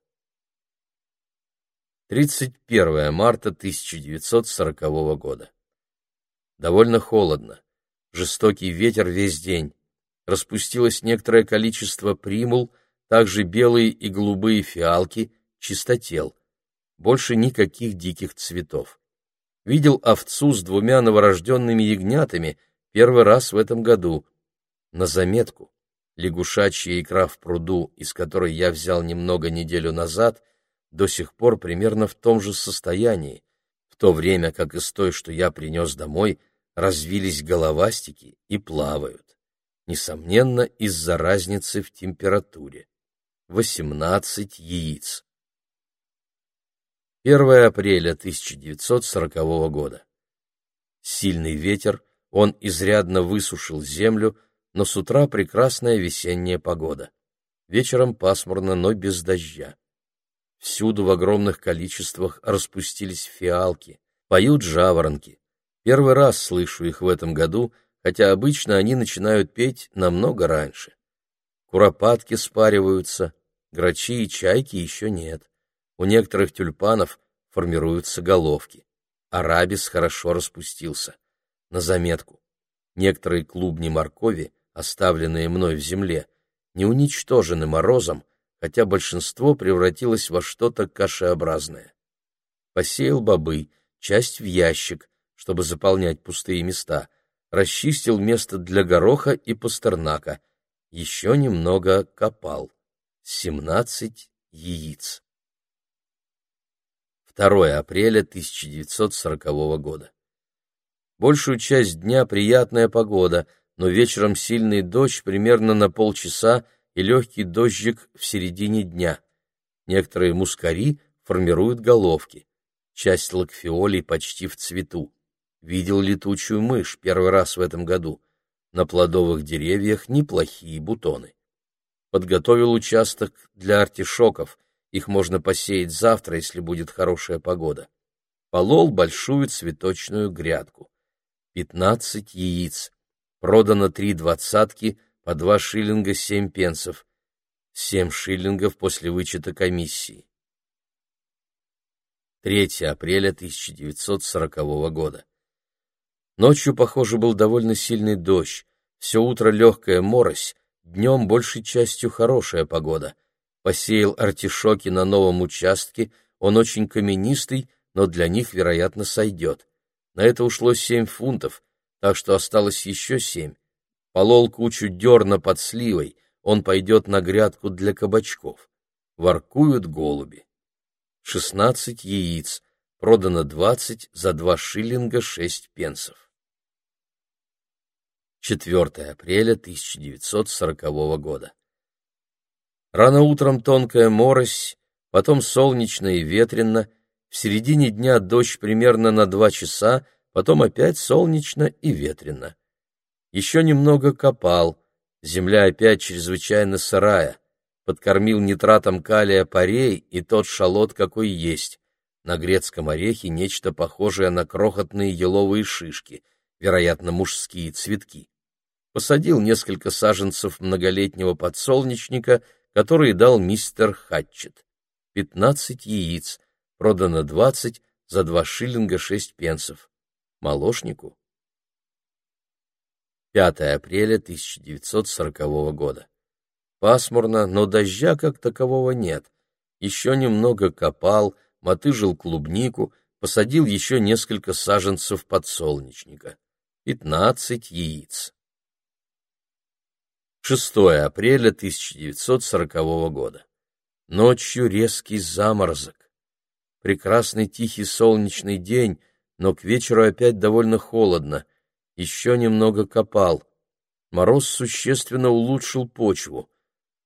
31 марта 1940 года. Довольно холодно. Жестокий ветер весь день. Распустилось некоторое количество примул, также белые и голубые фиалки, чистотел. Больше никаких диких цветов видел овцу с двумя новорожденными ягнятами первый раз в этом году. На заметку, лягушачья икра в пруду, из которой я взял немного неделю назад, до сих пор примерно в том же состоянии, в то время как из той, что я принес домой, развились головастики и плавают. Несомненно, из-за разницы в температуре. 18 яиц. 1 апреля 1940 года. Сильный ветер, он изрядно высушил землю, но с утра прекрасная весенняя погода. Вечером пасмурно, но без дождя. Всюду в огромных количествах распустились фиалки, поют жаворонки. Первый раз слышу их в этом году, хотя обычно они начинают петь намного раньше. Куропатки спариваются, грачи и чайки еще нет. У некоторых тюльпанов формируются головки. Арабис хорошо распустился. На заметку. Некоторые клубни моркови, оставленные мной в земле, не уничтожены морозом, хотя большинство превратилось во что-то кашеобразное. Посеял бобы, часть в ящик, чтобы заполнять пустые места, расчистил место для гороха и пастернака, еще немного копал. Семнадцать яиц. 2 апреля 1940 года. Большую часть дня приятная погода, но вечером сильный дождь примерно на полчаса и легкий дождик в середине дня. Некоторые мускари формируют головки. Часть лакфиолей почти в цвету. Видел летучую мышь первый раз в этом году. На плодовых деревьях неплохие бутоны. Подготовил участок для артишоков — их можно посеять завтра, если будет хорошая погода. Полол большую цветочную грядку. Пятнадцать яиц. Продано три двадцатки по два шиллинга семь пенсов. Семь шиллингов после вычета комиссии. 3 апреля 1940 года. Ночью, похоже, был довольно сильный дождь. Все утро легкая морось, днем большей частью хорошая погода — посеял артишоки на новом участке, он очень каменистый, но для них, вероятно, сойдет. На это ушло семь фунтов, так что осталось еще семь. Полол кучу дерна под сливой, он пойдет на грядку для кабачков. Воркуют голуби. Шестнадцать яиц, продано двадцать за два шиллинга шесть пенсов. 4 апреля 1940 года. Рано утром тонкая морось, потом солнечно и ветрено, в середине дня дождь примерно на два часа, потом опять солнечно и ветрено. Еще немного копал, земля опять чрезвычайно сырая, подкормил нитратом калия парей и тот шалот, какой есть. На грецком орехе нечто похожее на крохотные еловые шишки, вероятно, мужские цветки. Посадил несколько саженцев многолетнего подсолнечника, которые дал мистер Хатчет. Пятнадцать яиц, продано двадцать за два шиллинга шесть пенсов. Молошнику 5 апреля 1940 года. Пасмурно, но дождя как такового нет. Еще немного копал, мотыжил клубнику, посадил еще несколько саженцев подсолнечника. Пятнадцать яиц. 6 апреля 1940 года. Ночью резкий заморозок. Прекрасный тихий солнечный день, но к вечеру опять довольно холодно — еще немного копал. Мороз существенно улучшил почву.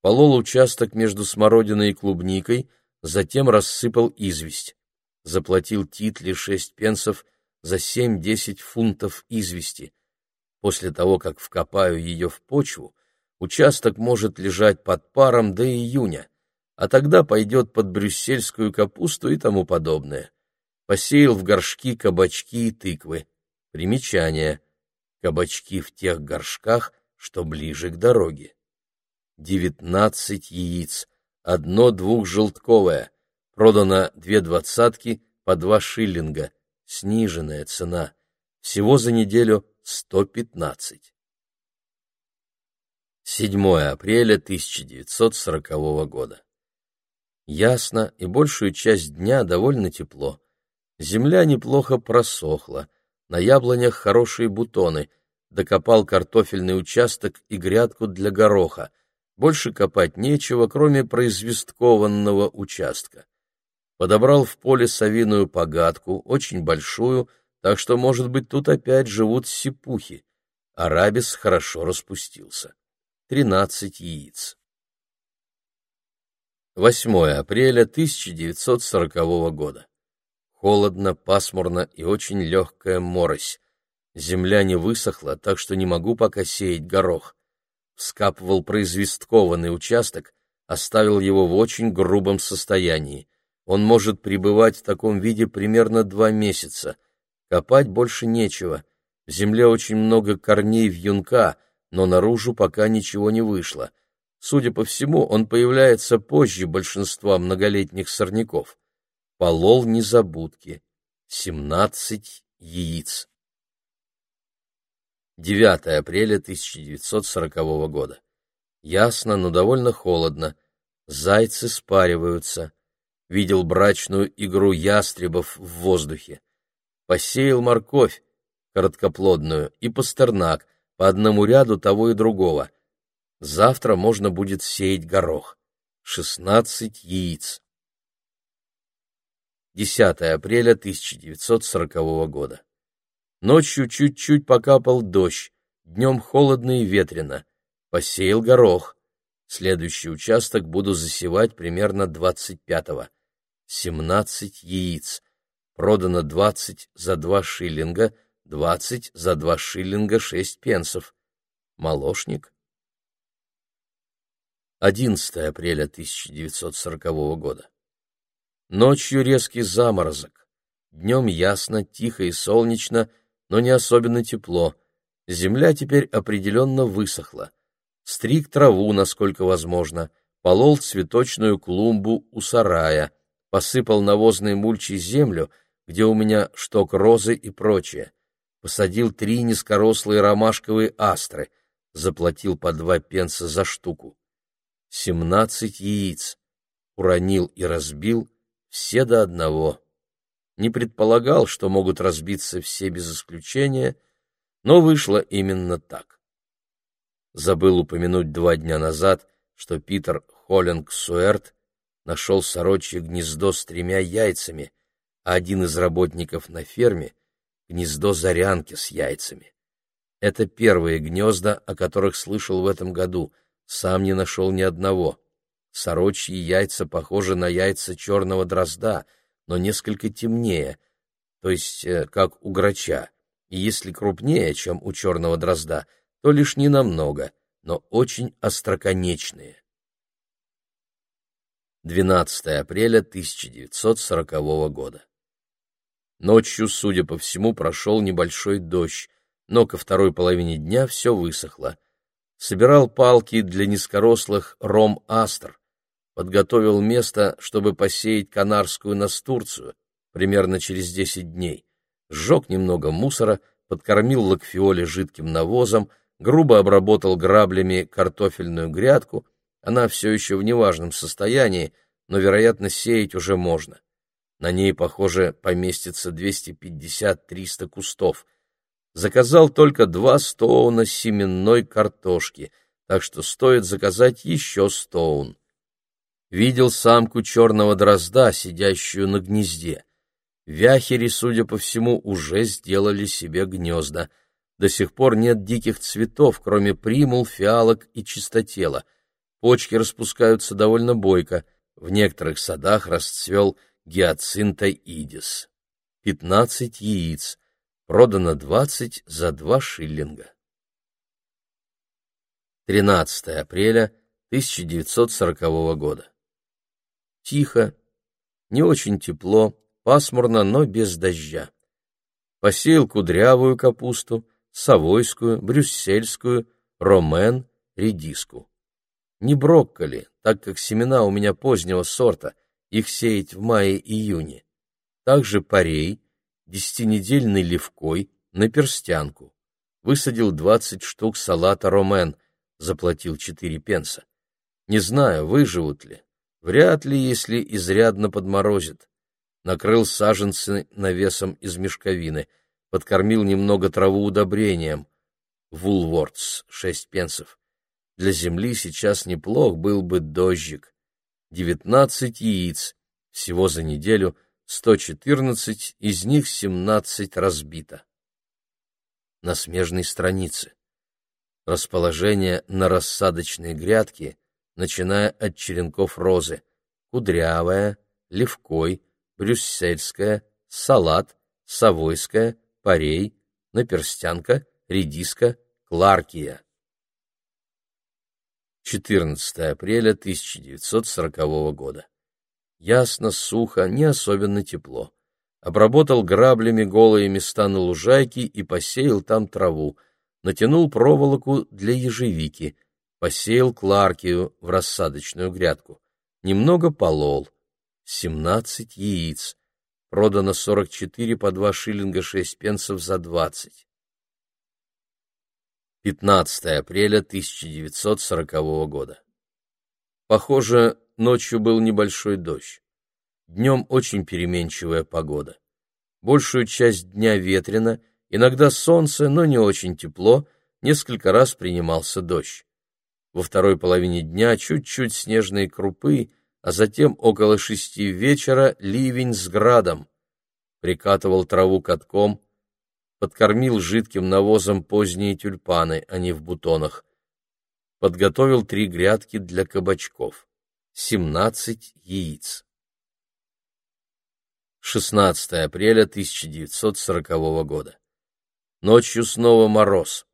Полол участок между смородиной и клубникой, затем рассыпал известь. Заплатил Титли шесть пенсов за семь-десять фунтов извести. После того, как вкопаю ее в почву, участок может лежать под паром до июня, а тогда пойдет под брюссельскую капусту и тому подобное. Посеял в горшки кабачки и тыквы. Примечание кабачки в тех горшках, что ближе к дороге. Девятнадцать яиц, одно двухжелтковое, продано две двадцатки по два шиллинга, сниженная цена, всего за неделю сто пятнадцать. 7 апреля 1940 года. Ясно, и большую часть дня довольно тепло. Земля неплохо просохла, на яблонях хорошие бутоны, докопал картофельный участок и грядку для гороха. Больше копать нечего, кроме произвесткованного участка. Подобрал в поле совиную погадку, очень большую, так что, может быть, тут опять живут сипухи. Арабис хорошо распустился. Тринадцать яиц. 8 апреля 1940 года. Холодно, пасмурно и очень легкая морось. Земля не высохла, так что не могу пока сеять горох. Вскапывал произвесткованный участок, оставил его в очень грубом состоянии. Он может пребывать в таком виде примерно два месяца. Копать больше нечего. В земле очень много корней вьюнка, но наружу пока ничего не вышло. Судя по всему, он появляется позже большинства многолетних сорняков полол незабудки, семнадцать яиц. 9 апреля 1940 года. Ясно, но довольно холодно. Зайцы спариваются. Видел брачную игру ястребов в воздухе. Посеял морковь, короткоплодную, и пастернак, по одному ряду того и другого. Завтра можно будет сеять горох. Шестнадцать яиц. 10 апреля 1940 года. Ночью чуть-чуть покапал дождь, днем холодно и ветрено. Посеял горох. Следующий участок буду засевать примерно 25-го. 17 яиц. Продано 20 за 2 шиллинга, 20 за 2 шиллинга 6 пенсов. Молошник. 11 апреля 1940 года. Ночью резкий заморозок. Днем ясно, тихо и солнечно, но не особенно тепло. Земля теперь определенно высохла. Стриг траву, насколько возможно, полол цветочную клумбу у сарая, посыпал навозной мульчей землю, где у меня шток розы и прочее. Посадил три низкорослые ромашковые астры, заплатил по два пенса за штуку. Семнадцать яиц. Уронил и разбил все до одного. Не предполагал, что могут разбиться все без исключения, но вышло именно так. Забыл упомянуть два дня назад, что Питер Холлинг-Суэрт нашел сорочье гнездо с тремя яйцами, а один из работников на ферме — гнездо зарянки с яйцами. Это первые гнезда, о которых слышал в этом году, сам не нашел ни одного. Сорочьи яйца похожи на яйца черного дрозда, но несколько темнее, то есть э, как у грача, и если крупнее, чем у черного дрозда, то лишь ненамного, но очень остроконечные. 12 апреля 1940 года. Ночью, судя по всему, прошел небольшой дождь, но ко второй половине дня все высохло. Собирал палки для низкорослых ром-астр, подготовил место, чтобы посеять канарскую настурцию, примерно через 10 дней, сжег немного мусора, подкормил лакфиоле жидким навозом, грубо обработал граблями картофельную грядку, она все еще в неважном состоянии, но, вероятно, сеять уже можно. На ней, похоже, поместится 250-300 кустов. Заказал только два стоуна семенной картошки, так что стоит заказать еще стоун. Видел самку черного дрозда, сидящую на гнезде. Вяхери, судя по всему, уже сделали себе гнезда. До сих пор нет диких цветов, кроме примул, фиалок и чистотела. Почки распускаются довольно бойко. В некоторых садах расцвел гиацинта идис. Пятнадцать яиц. Продано двадцать за два шиллинга. 13 апреля 1940 года. Тихо, не очень тепло, пасмурно, но без дождя. Посеял кудрявую капусту, совойскую, брюссельскую, ромен, редиску. Не брокколи, так как семена у меня позднего сорта, их сеять в мае-июне. Также парей, десятинедельный левкой, на перстянку. Высадил двадцать штук салата ромен, заплатил четыре пенса. Не знаю, выживут ли. Вряд ли, если изрядно подморозит. Накрыл саженцы навесом из мешковины, подкормил немного траву удобрением. Вулвортс, шесть пенсов. Для земли сейчас неплох был бы дождик. 19 яиц, всего за неделю 114, из них 17 разбито. На смежной странице. Расположение на рассадочной грядке, начиная от черенков розы, кудрявая, левкой, брюссельская, салат, совойская, парей, наперстянка, редиска, кларкия. 14 апреля 1940 года. Ясно, сухо, не особенно тепло. Обработал граблями голые места на лужайке и посеял там траву. Натянул проволоку для ежевики. Посеял кларкию в рассадочную грядку. Немного полол. 17 яиц. Продано 44 по 2 шиллинга 6 пенсов за 20. 15 апреля 1940 года. Похоже, ночью был небольшой дождь. Днем очень переменчивая погода. Большую часть дня ветрено, иногда солнце, но не очень тепло, несколько раз принимался дождь. Во второй половине дня чуть-чуть снежные крупы, а затем около шести вечера ливень с градом. Прикатывал траву катком, подкормил жидким навозом поздние тюльпаны, а не в бутонах. Подготовил три грядки для кабачков. Семнадцать яиц. 16 апреля 1940 года. Ночью снова мороз.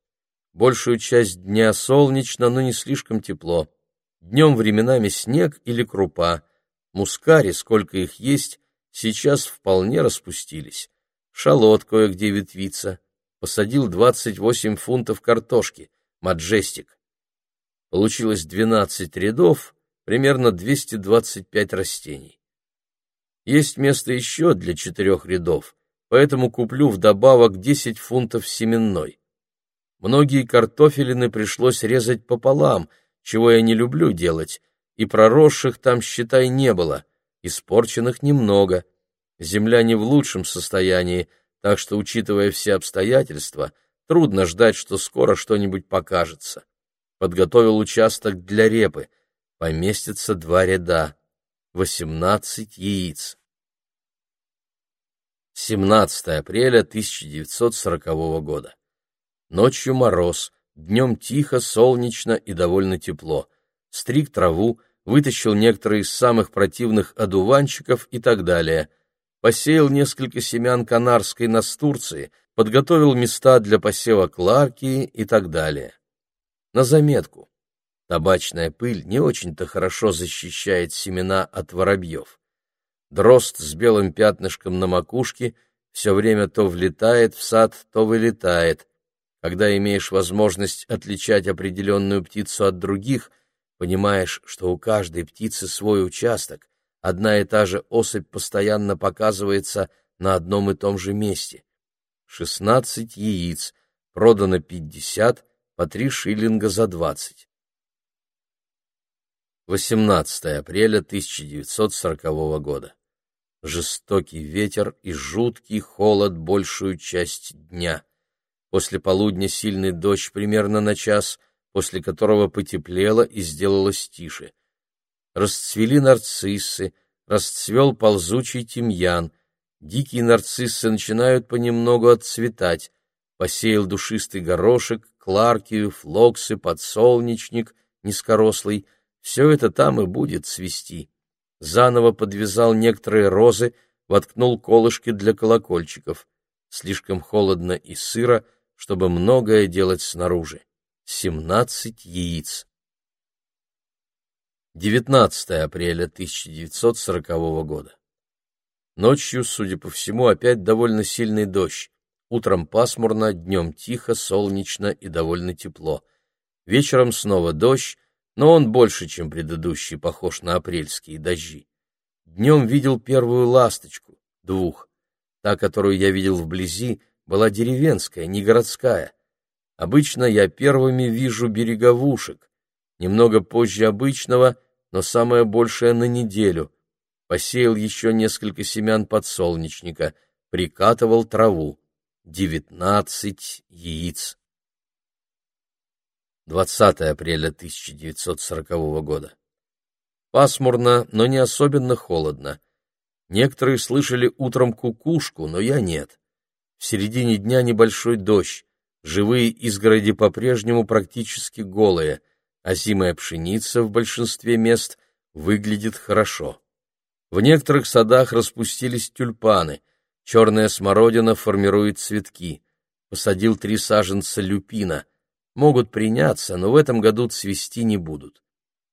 Большую часть дня солнечно, но не слишком тепло. Днем временами снег или крупа. Мускари, сколько их есть, сейчас вполне распустились шалот кое-где ветвится, посадил 28 фунтов картошки, маджестик. Получилось 12 рядов, примерно 225 растений. Есть место еще для четырех рядов, поэтому куплю вдобавок 10 фунтов семенной. Многие картофелины пришлось резать пополам, чего я не люблю делать, и проросших там, считай, не было, испорченных немного — Земля не в лучшем состоянии, так что, учитывая все обстоятельства, трудно ждать, что скоро что-нибудь покажется. Подготовил участок для репы. Поместится два ряда. Восемнадцать яиц. 17 апреля 1940 года. Ночью мороз, днем тихо, солнечно и довольно тепло. Стриг траву, вытащил некоторые из самых противных одуванчиков и так далее посеял несколько семян канарской настурции, подготовил места для посева кларки и так далее. На заметку. Табачная пыль не очень-то хорошо защищает семена от воробьев. Дрозд с белым пятнышком на макушке все время то влетает в сад, то вылетает. Когда имеешь возможность отличать определенную птицу от других, понимаешь, что у каждой птицы свой участок, одна и та же особь постоянно показывается на одном и том же месте. 16 яиц, продано 50, по 3 шиллинга за 20. 18 апреля 1940 года. Жестокий ветер и жуткий холод большую часть дня. После полудня сильный дождь примерно на час, после которого потеплело и сделалось тише. Расцвели нарциссы, расцвел ползучий тимьян, Дикие нарциссы начинают понемногу отцветать. Посеял душистый горошек, кларкию, флоксы, подсолнечник низкорослый. Все это там и будет цвести. Заново подвязал некоторые розы, воткнул колышки для колокольчиков. Слишком холодно и сыро, чтобы многое делать снаружи. Семнадцать яиц. 19 апреля 1940 года. Ночью, судя по всему, опять довольно сильный дождь. Утром пасмурно, днем тихо, солнечно и довольно тепло. Вечером снова дождь, но он больше, чем предыдущий, похож на апрельские дожди. Днем видел первую ласточку, двух. Та, которую я видел вблизи, была деревенская, не городская. Обычно я первыми вижу береговушек, немного позже обычного, но самое большее на неделю — посеял еще несколько семян подсолнечника, прикатывал траву. Девятнадцать яиц. 20 апреля 1940 года. Пасмурно, но не особенно холодно. Некоторые слышали утром кукушку, но я нет. В середине дня небольшой дождь. Живые изгороди по-прежнему практически голые, а зимая пшеница в большинстве мест выглядит хорошо. В некоторых садах распустились тюльпаны, черная смородина формирует цветки. Посадил три саженца люпина. Могут приняться, но в этом году цвести не будут.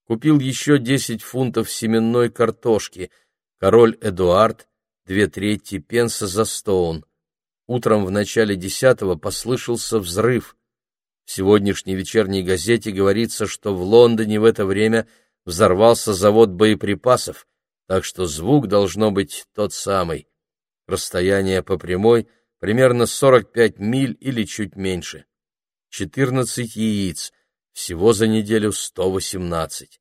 Купил еще десять фунтов семенной картошки. Король Эдуард, две трети пенса за стоун. Утром в начале десятого послышался взрыв. В сегодняшней вечерней газете говорится, что в Лондоне в это время взорвался завод боеприпасов, так что звук должно быть тот самый. Расстояние по прямой примерно 45 миль или чуть меньше. 14 яиц, всего за неделю 118.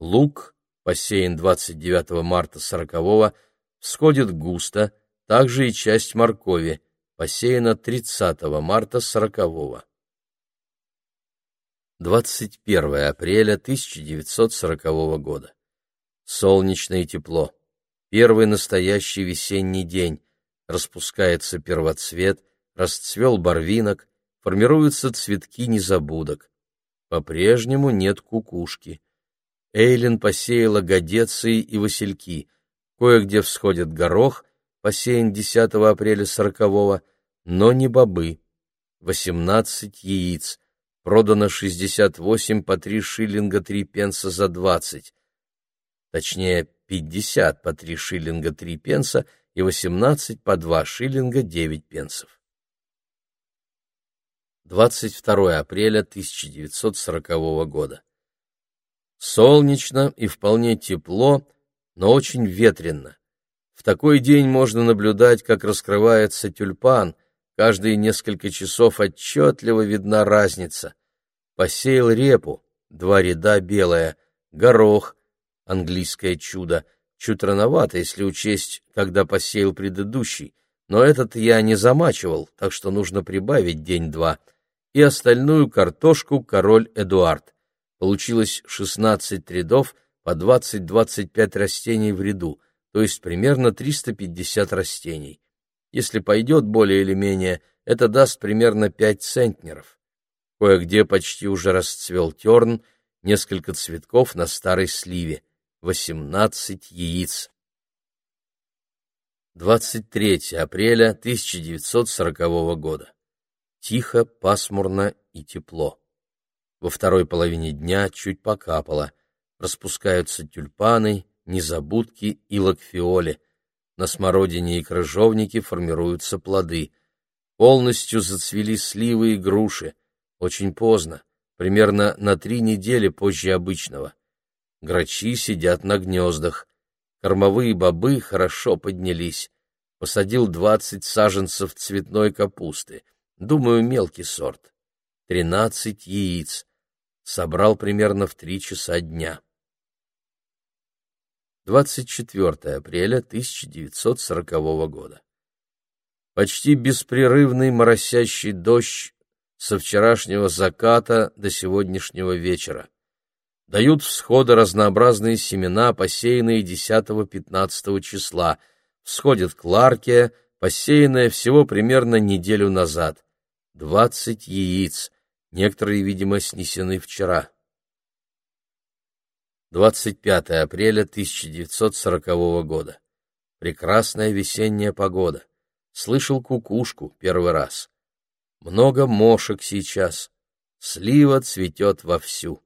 Лук, посеян 29 марта 40-го, всходит густо, также и часть моркови, посеяна 30 марта 40-го. 21 апреля 1940 года. Солнечно и тепло. Первый настоящий весенний день. Распускается первоцвет, расцвел барвинок, формируются цветки незабудок. По-прежнему нет кукушки. Эйлин посеяла годеции и васильки. Кое-где всходит горох, посеян 10 апреля 40-го, но не бобы. 18 яиц. Продано 68 по 3 шиллинга 3 пенса за 20 точнее 50 по 3 шиллинга 3 пенса и 18 по 2 шиллинга 9 пенсов. 22 апреля 1940 года. Солнечно и вполне тепло, но очень ветрено. В такой день можно наблюдать, как раскрывается тюльпан, каждые несколько часов отчетливо видна разница. Посеял репу, два ряда белая, горох, английское чудо, чуть рановато, если учесть, когда посеял предыдущий, но этот я не замачивал, так что нужно прибавить день-два, и остальную картошку король Эдуард. Получилось 16 рядов по 20-25 растений в ряду, то есть примерно 350 растений. Если пойдет более или менее, это даст примерно 5 центнеров. Кое-где почти уже расцвел терн, несколько цветков на старой сливе. 18 яиц. 23 апреля 1940 года. Тихо, пасмурно и тепло. Во второй половине дня чуть покапало. Распускаются тюльпаны, незабудки и лакфиоли. На смородине и крыжовнике формируются плоды. Полностью зацвели сливы и груши. Очень поздно, примерно на три недели позже обычного. Грачи сидят на гнездах. Кормовые бобы хорошо поднялись. Посадил двадцать саженцев цветной капусты. Думаю, мелкий сорт. Тринадцать яиц. Собрал примерно в три часа дня. 24 апреля 1940 года. Почти беспрерывный моросящий дождь со вчерашнего заката до сегодняшнего вечера. Дают всходы разнообразные семена, посеянные 10-15 числа. Всходит кларкия, посеянная всего примерно неделю назад. 20 яиц, некоторые, видимо, снесены вчера. 25 апреля 1940 года. Прекрасная весенняя погода. Слышал кукушку первый раз. Много мошек сейчас. Слива цветет вовсю.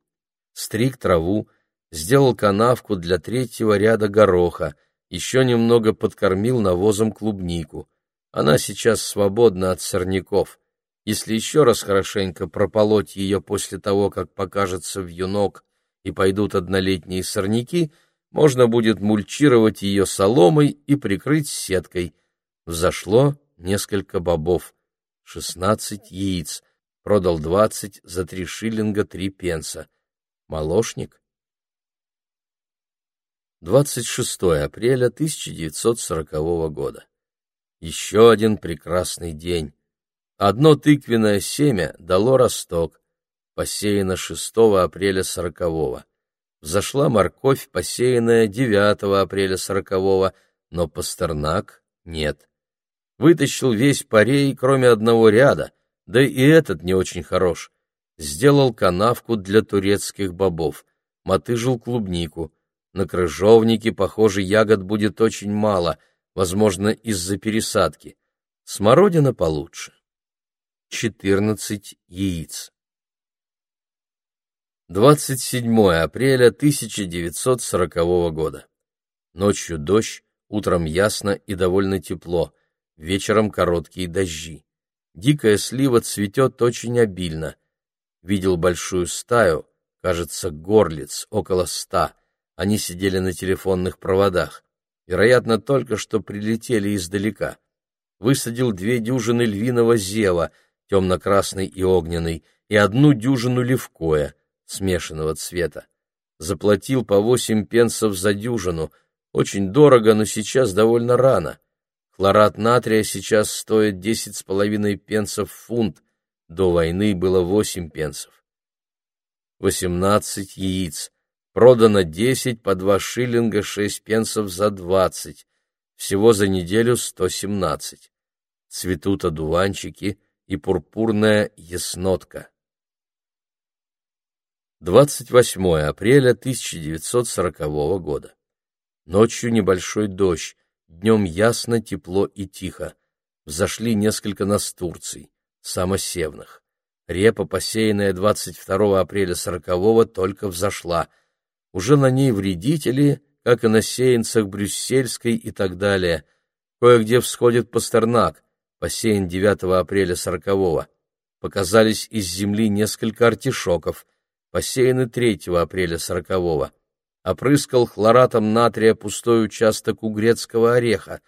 Стриг траву, сделал канавку для третьего ряда гороха, еще немного подкормил навозом клубнику. Она сейчас свободна от сорняков. Если еще раз хорошенько прополоть ее после того, как покажется вьюнок и пойдут однолетние сорняки, можно будет мульчировать ее соломой и прикрыть сеткой. Взошло несколько бобов, шестнадцать яиц, продал двадцать за три шиллинга три пенса. Молошник? 26 апреля 1940 года. Еще один прекрасный день. Одно тыквенное семя дало росток, посеяна 6 апреля 40-го. Взошла морковь, посеянная 9 апреля 40-го, но пастернак нет. Вытащил весь парей, кроме одного ряда, да и этот не очень хорош. Сделал канавку для турецких бобов, мотыжил клубнику. На крыжовнике, похоже, ягод будет очень мало, возможно, из-за пересадки. Смородина получше. 14 яиц. 27 апреля 1940 года. Ночью дождь, утром ясно и довольно тепло, вечером короткие дожди. Дикая слива цветет очень обильно. Видел большую стаю, кажется, горлиц, около ста. Они сидели на телефонных проводах. Вероятно, только что прилетели издалека. Высадил две дюжины львиного зева, темно-красный и огненный, и одну дюжину левкоя — смешанного цвета. Заплатил по восемь пенсов за дюжину. Очень дорого, но сейчас довольно рано. Хлорат натрия сейчас стоит десять с половиной пенсов фунт. До войны было восемь пенсов. Восемнадцать яиц. Продано десять по два шиллинга шесть пенсов за двадцать. Всего за неделю сто семнадцать. Цветут одуванчики и пурпурная яснотка. 28 апреля 1940 года. Ночью небольшой дождь, днем ясно, тепло и тихо. Взошли несколько настурций, самосевных. Репа, посеянная 22 апреля 40-го, только взошла. Уже на ней вредители, как и на сеянцах брюссельской и так далее. Кое-где всходит пастернак, посеян 9 апреля 40-го. Показались из земли несколько артишоков — посеяны 3 апреля 40-го. Опрыскал хлоратом натрия пустой участок угрецкого ореха,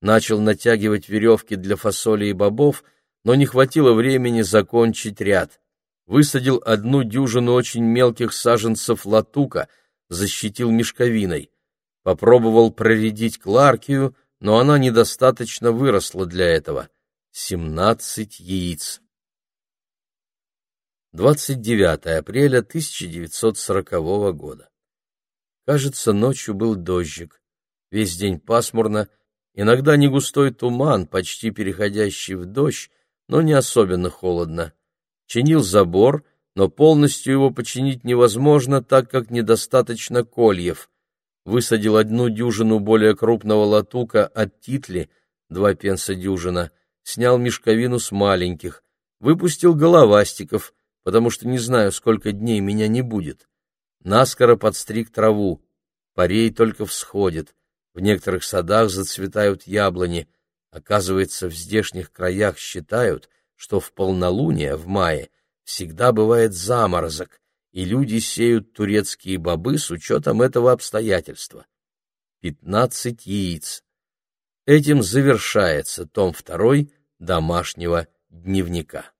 начал натягивать веревки для фасоли и бобов, но не хватило времени закончить ряд. Высадил одну дюжину очень мелких саженцев латука, защитил мешковиной. Попробовал проредить кларкию, но она недостаточно выросла для этого. Семнадцать яиц. 29 апреля 1940 года. Кажется, ночью был дождик. Весь день пасмурно, иногда не густой туман, почти переходящий в дождь, но не особенно холодно. Чинил забор, но полностью его починить невозможно, так как недостаточно кольев. Высадил одну дюжину более крупного латука от титли, два пенса дюжина, снял мешковину с маленьких, выпустил головастиков — потому что не знаю, сколько дней меня не будет. Наскоро подстриг траву, парей только всходит, в некоторых садах зацветают яблони. Оказывается, в здешних краях считают, что в полнолуние, в мае, всегда бывает заморозок, и люди сеют турецкие бобы с учетом этого обстоятельства. Пятнадцать яиц. Этим завершается том второй домашнего дневника.